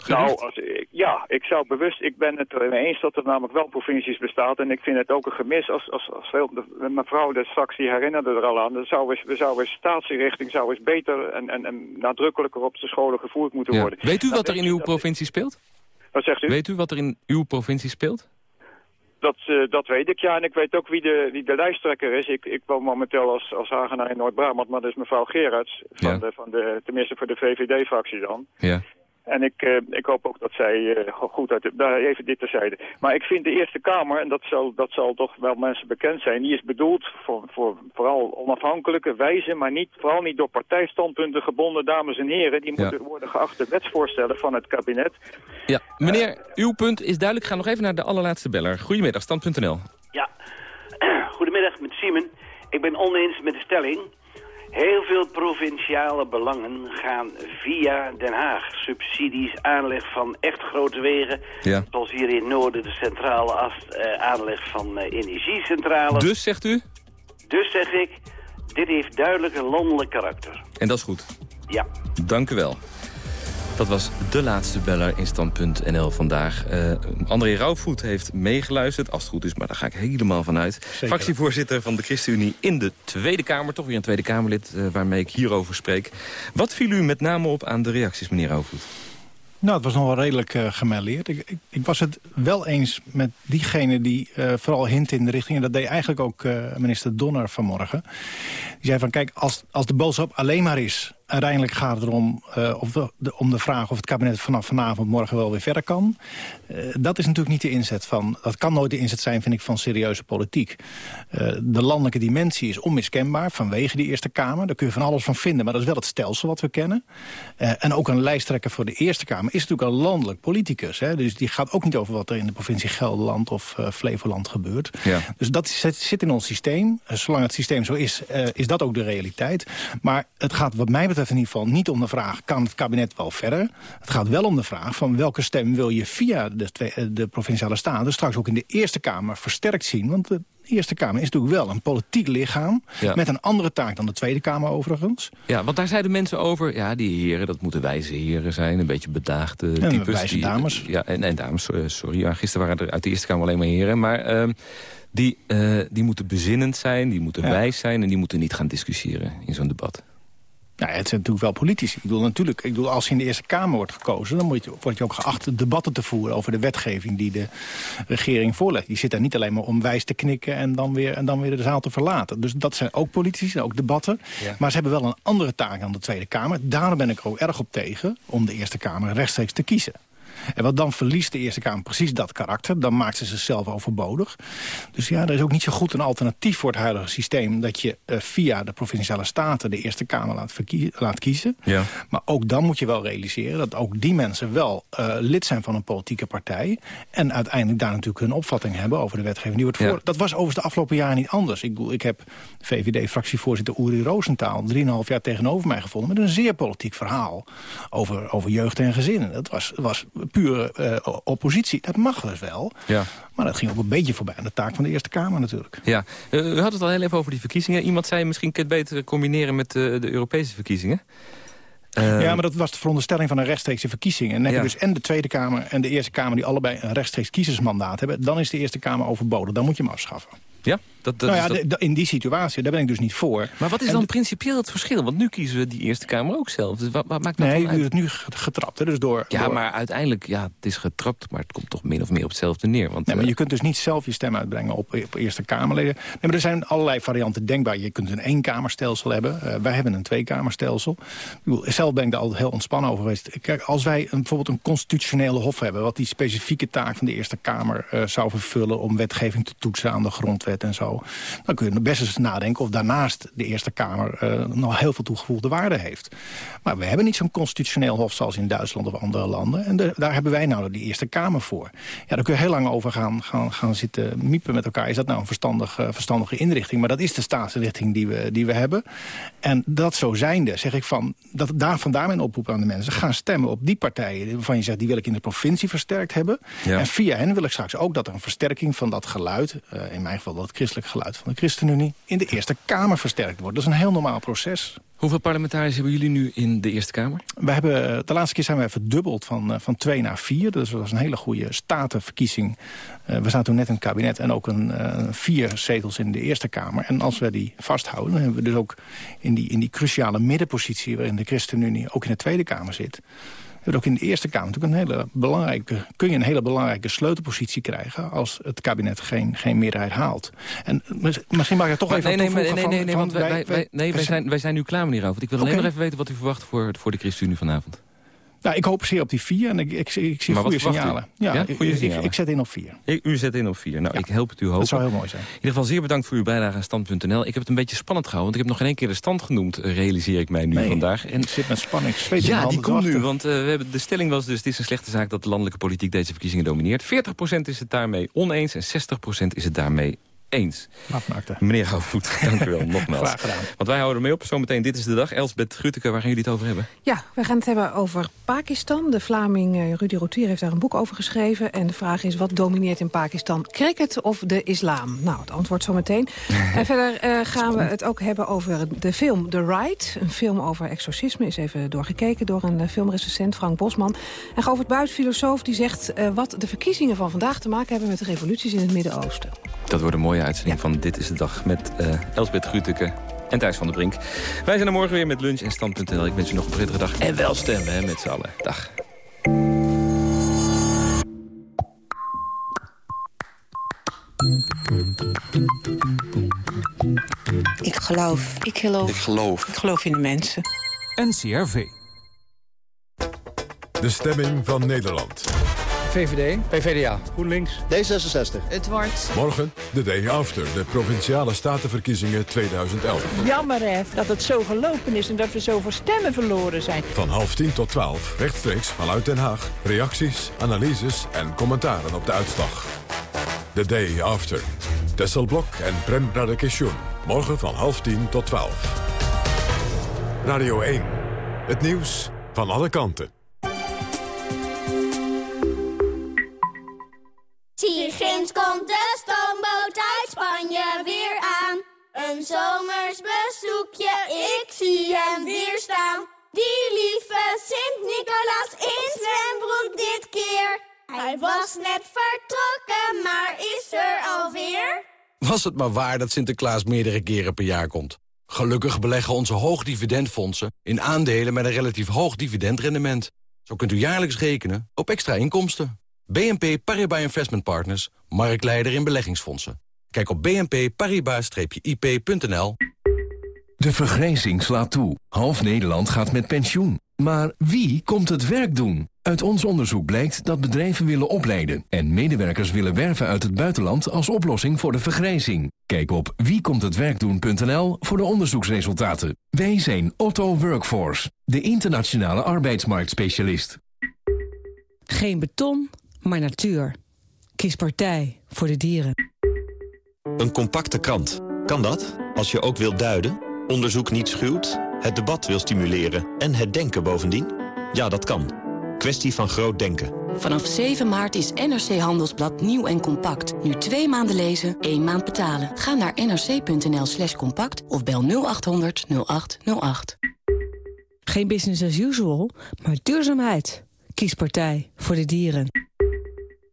Nou, als, ja, ik zou bewust, ik ben het er mee eens dat er namelijk wel provincies bestaat. En ik vind het ook een gemis als, als, als heel- de- mevrouw de straks die herinnerde er al aan. Er zou eens, we zouden eens staatsinrichting zou eens beter en, en, en nadrukkelijker op de scholen gevoerd moeten Ja. worden. Weet u wat er in uw provincie speelt? Wat zegt u? Weet u wat er in uw provincie speelt? Dat, eh, dat weet ik, ja. En ik weet ook wie de, wie de lijsttrekker is. Ik, ik woon momenteel als, als Hagenaar in Noord-Brabant, maar dat is mevrouw Gerards. Van Ja. de, van de, tenminste voor de VVD-fractie dan. Ja. En ik, eh, ik hoop ook dat zij eh, go- goed uit... de- Daar even dit terzijde. Maar ik vind de Eerste Kamer, en dat zal, dat zal toch wel mensen bekend zijn... die is bedoeld voor, voor vooral onafhankelijke, wijze... maar niet, vooral niet door partijstandpunten gebonden dames en heren. Die Ja. moeten worden geacht de wetsvoorstellen van het kabinet. Ja, meneer, uw punt is duidelijk. Ga nog even naar de allerlaatste beller. Goedemiddag, stand.nl. Ja, <clears throat> goedemiddag met Siemen. Ik ben oneens met de stelling. Heel veel provinciale belangen gaan via Den Haag. Subsidies, aanleg van echt grote wegen. Ja. Zoals hier in Noorden de centrale as, eh, aanleg van eh, energiecentrales. Dus, zegt u? Dus zeg ik, dit heeft duidelijk een landelijk karakter. En dat is goed. Ja. Dank u wel. Dat was de laatste beller in Stand.nl vandaag. Eh, André Rauwvoet heeft meegeluisterd, als het goed is, maar daar ga ik helemaal van uit. Fractievoorzitter van de ChristenUnie in de Tweede Kamer. Toch weer een Tweede Kamerlid eh, waarmee ik hierover spreek. Wat viel u met name op aan de reacties, meneer Rauwvoet? Nou, het was nog wel redelijk uh, gemêleerd. Ik, ik, ik, was het wel eens met diegene die uh, vooral hint in de richting... en dat deed eigenlijk ook uh, minister Donner vanmorgen. Die zei van, kijk, als, als de boodschap alleen maar is... uiteindelijk gaat het erom uh, of de, om de vraag of het kabinet vanaf vanavond morgen wel weer verder kan. Uh, dat is natuurlijk niet de inzet van... dat kan nooit de inzet zijn, vind ik, van serieuze politiek. Uh, de landelijke dimensie is onmiskenbaar vanwege die Eerste Kamer. Daar kun je van alles van vinden, maar dat is wel het stelsel wat we kennen. En ook een lijsttrekker voor de Eerste Kamer is natuurlijk een landelijk politicus. Hè? Dus die gaat ook niet over wat er in de provincie Gelderland of Flevoland gebeurt. Ja. Dus dat zit, zit in ons systeem. Zolang het systeem zo is, is dat ook de realiteit. Maar het gaat wat mij betreft in ieder geval niet om de vraag... kan het kabinet wel verder? Het gaat wel om de vraag van welke stem wil je via de, twee, de Provinciale Staten... straks ook in de Eerste Kamer versterkt zien. Want de Eerste Kamer is natuurlijk wel een politiek lichaam... Ja. met een andere taak dan de Tweede Kamer overigens. Ja, want daar zeiden mensen over... ja, die heren, dat moeten wijze heren zijn. Een beetje bedaagde En types. wijze die, dames. Ja, en, en dames, sorry. Ja, gisteren waren er uit de Eerste Kamer alleen maar heren. Maar uh, die, uh, die moeten bezinnend zijn, die moeten Ja. wijs zijn... en die moeten niet gaan discussiëren in zo'n debat. Nou, het zijn natuurlijk wel politici. Ik bedoel, natuurlijk, ik bedoel, als je in de Eerste Kamer wordt gekozen... dan moet je, word je ook geacht debatten te voeren over de wetgeving die de regering voorlegt. Die zit daar niet alleen maar om wijs te knikken en dan weer, en dan weer de zaal te verlaten. Dus dat zijn ook politici, ook debatten. Maar ze hebben wel een andere taak dan de Tweede Kamer. Daarom ben ik er ook erg op tegen om de Eerste Kamer rechtstreeks te kiezen. En wat dan verliest de Eerste Kamer precies dat karakter. Dan maakt ze zichzelf overbodig. Dus ja, er is ook niet zo goed een alternatief voor het huidige systeem... dat je uh, via de Provinciale Staten de Eerste Kamer laat, laat kiezen. Ja. Maar ook dan moet je wel realiseren dat ook die mensen wel uh, lid zijn van een politieke partij... en uiteindelijk daar natuurlijk hun opvatting hebben over de wetgeving. Die wordt voor... Ja. Dat was overigens de afgelopen jaren niet anders. Ik, bedoel, ik heb VVD-fractievoorzitter Uri Roosentaal... 3,5 jaar tegenover mij gevonden met een zeer politiek verhaal... over, over jeugd en gezinnen. Dat was, was pure uh, oppositie. Dat mag dus wel. Ja. Maar dat ging ook een beetje voorbij aan de taak van de Eerste Kamer natuurlijk. Ja, uh, u had het al heel even over die verkiezingen. Iemand zei misschien kan het beter combineren met uh, de Europese verkiezingen. Ja, maar dat was de veronderstelling van een rechtstreekse verkiezing. En dan heb Ja. je dus en de Tweede Kamer en de Eerste Kamer... die allebei een rechtstreeks kiezersmandaat hebben. Dan is de Eerste Kamer overbodig. Dan moet je hem afschaffen. Ja? Dat, dat, nou ja, dat- in die situatie, daar ben ik dus niet voor. Maar wat is En dan principieel het verschil? Want nu kiezen we die Eerste Kamer ook zelf. Dus wat, wat maakt dat Nee, u het nu getrapt. Hè, dus door, Ja, door- maar uiteindelijk, ja, het is getrapt, maar het komt toch min of meer op hetzelfde neer. Want, Nee, maar eh, je kunt dus niet zelf je stem uitbrengen op, op Eerste Kamerleden. Nee, maar er zijn allerlei varianten denkbaar. Je kunt een eenkamerstelsel hebben. Eh, wij hebben een tweekamerstelsel. Zelf ben ik daar altijd heel ontspannen over geweest. Kijk, als wij een, bijvoorbeeld een constitutionele hof hebben... wat die specifieke taak van de Eerste Kamer eh, zou vervullen... om wetgeving te toetsen aan de grondwet en zo... dan kun je best eens nadenken of daarnaast de Eerste Kamer... eh, nog heel veel toegevoegde waarde heeft. Maar we hebben niet zo'n constitutioneel hof zoals in Duitsland of andere landen. En de- daar hebben wij nou de Eerste Kamer voor. Ja, daar kun je heel lang over gaan, gaan, gaan zitten miepen met elkaar. Is dat nou een verstandig, eh, verstandige inrichting? Maar dat is de staatsrichting die we, die we hebben. En dat zo zijnde, zeg ik van... Dat, daar, vandaar mijn oproep aan de mensen. Ga stemmen op die partijen waarvan je zegt... die wil ik in de provincie versterkt hebben. Ja. En via hen wil ik straks ook dat er een versterking van dat geluid... eh, in mijn geval dat christelijk geluid van de ChristenUnie... in de Eerste Kamer versterkt wordt. Dat is een heel normaal proces. Hoeveel parlementariërs hebben jullie nu in de Eerste Kamer? We hebben, eh, de laatste keer zijn we verdubbeld van, eh, van twee naar vier. Dus dat was een hele goede statenverkiezing. Eh, we zaten toen net in het kabinet en ook een, vier zetels in de Eerste Kamer. En als we die vasthouden, dan hebben we dus ook in die, in die cruciale middenpositie... waarin de ChristenUnie ook in de Tweede Kamer zit... hebben ook in de Eerste Kamer natuurlijk een hele belangrijke, kun je een hele belangrijke sleutelpositie krijgen als het kabinet geen, geen meerderheid haalt. En mis- misschien mag ik er toch Maar even nee, nee, nee, nee, nee, van- want wij, wij, wij- nee, wij, zijn, wij zijn nu klaar, meneer Raufert. Ik wil alleen Oké. nog even weten wat u verwacht voor, voor de ChristenUnie vanavond. Nou, ik hoop zeer op die vier en ik, ik, ik zie Maar goede signalen. Ja, Ja, ik- goede ik, signalen. ik zet in op vier. Ik- U zet in op vier. Nou, ik help het u hopen. Dat zou heel mooi zijn. In ieder geval zeer bedankt voor uw bijdrage aan Stand.nl. Ik heb het een beetje spannend gehouden, want ik heb nog geen één keer de stand genoemd, eh, realiseer ik mij nu Nee, vandaag. En ik zit met spanning. Ik zweet ja, die komt nu, want eh, we hebben, de stelling was dus... het is een slechte zaak dat de landelijke politiek deze verkiezingen domineert. 40% is het daarmee oneens en 60% is het daarmee eens. Afmaakte. Meneer Houwvoet, <laughs> dank u wel nogmaals. Graag gedaan. Want wij houden ermee op. Zometeen, dit is de dag. Elsbeth Grütke, waar gaan jullie het over hebben? Ja, we gaan het hebben over Pakistan. De Vlaming eh, Rudy Rotier heeft daar een boek over geschreven. En de vraag is, wat domineert in Pakistan? Cricket of de islam? Nou, het antwoord zometeen. <laughs> en verder eh, gaan we het ook hebben over de film The Ride. Een film over exorcisme. Is even doorgekeken door een eh, filmrecensent, Frank Bosman. En Govert Buit, filosoof, die zegt... eh, wat de verkiezingen van vandaag te maken hebben... met de revoluties in het Midden-Oosten. Dat wordt een mooie uitzending van Dit is de Dag met eh Elsbeth Grütke en Thijs van der Brink. Wij zijn er morgen weer met lunch en stand.nl. Ik wens u nog een prettige dag en wel stemmen hè, met z'n allen. Dag. Ik geloof. Ik geloof. Ik geloof. Ik geloof in de mensen. NCRV. De stemming van Nederland. VVD. PVDA. GroenLinks. D66. Het wordt... Morgen de day after de Provinciale Statenverkiezingen 2011. Jammer hè, dat het zo gelopen is en dat we zoveel stemmen verloren zijn. Van half tien tot twaalf, rechtstreeks vanuit Den Haag. Reacties, analyses en commentaren op de uitslag. The day after. Tessel Blok en Prem Radakation. Morgen van half tien tot twaalf. Radio 1. Het nieuws van alle kanten. Zie, ginds komt de stoomboot uit Spanje weer aan. Een zomers bezoekje, ik zie hem weer staan. Die lieve Sint-Nicolaas in zwembroek dit keer. Hij was net vertrokken, maar is er alweer. Was het maar waar dat Sinterklaas meerdere keren per jaar komt. Gelukkig beleggen onze hoogdividendfondsen in aandelen met een relatief hoog dividendrendement. Zo kunt u jaarlijks rekenen op extra inkomsten. BNP Paribas Investment Partners, marktleider in beleggingsfondsen. Kijk op bnpparibas-ip.nl. De vergrijzing slaat toe. Half Nederland gaat met pensioen. Maar wie komt het werk doen? Uit ons onderzoek blijkt dat bedrijven willen opleiden... en medewerkers willen werven uit het buitenland als oplossing voor de vergrijzing. Kijk op wiekomthetwerkdoen.nl voor de onderzoeksresultaten. Wij zijn Otto Workforce, de internationale arbeidsmarktspecialist. Geen beton, maar natuur. Kies partij voor de dieren. Een compacte krant. Kan dat? Als je ook wilt duiden, onderzoek niet schuwt, het debat wil stimuleren en het denken bovendien? Ja, dat kan. Kwestie van groot denken. Vanaf 7 maart is NRC Handelsblad nieuw en compact. Nu twee maanden lezen, één maand betalen. Ga naar nrc.nl slash compact of bel 0800 0808. Geen business as usual, maar duurzaamheid. Kies partij voor de dieren.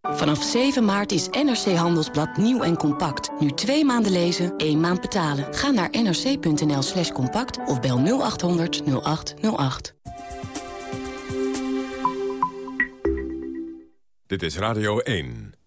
Vanaf 7 maart is NRC Handelsblad nieuw en compact. Nu twee maanden lezen, één maand betalen. Ga naar nrc.nl slash compact of bel 0800 0808. Dit is Radio 1.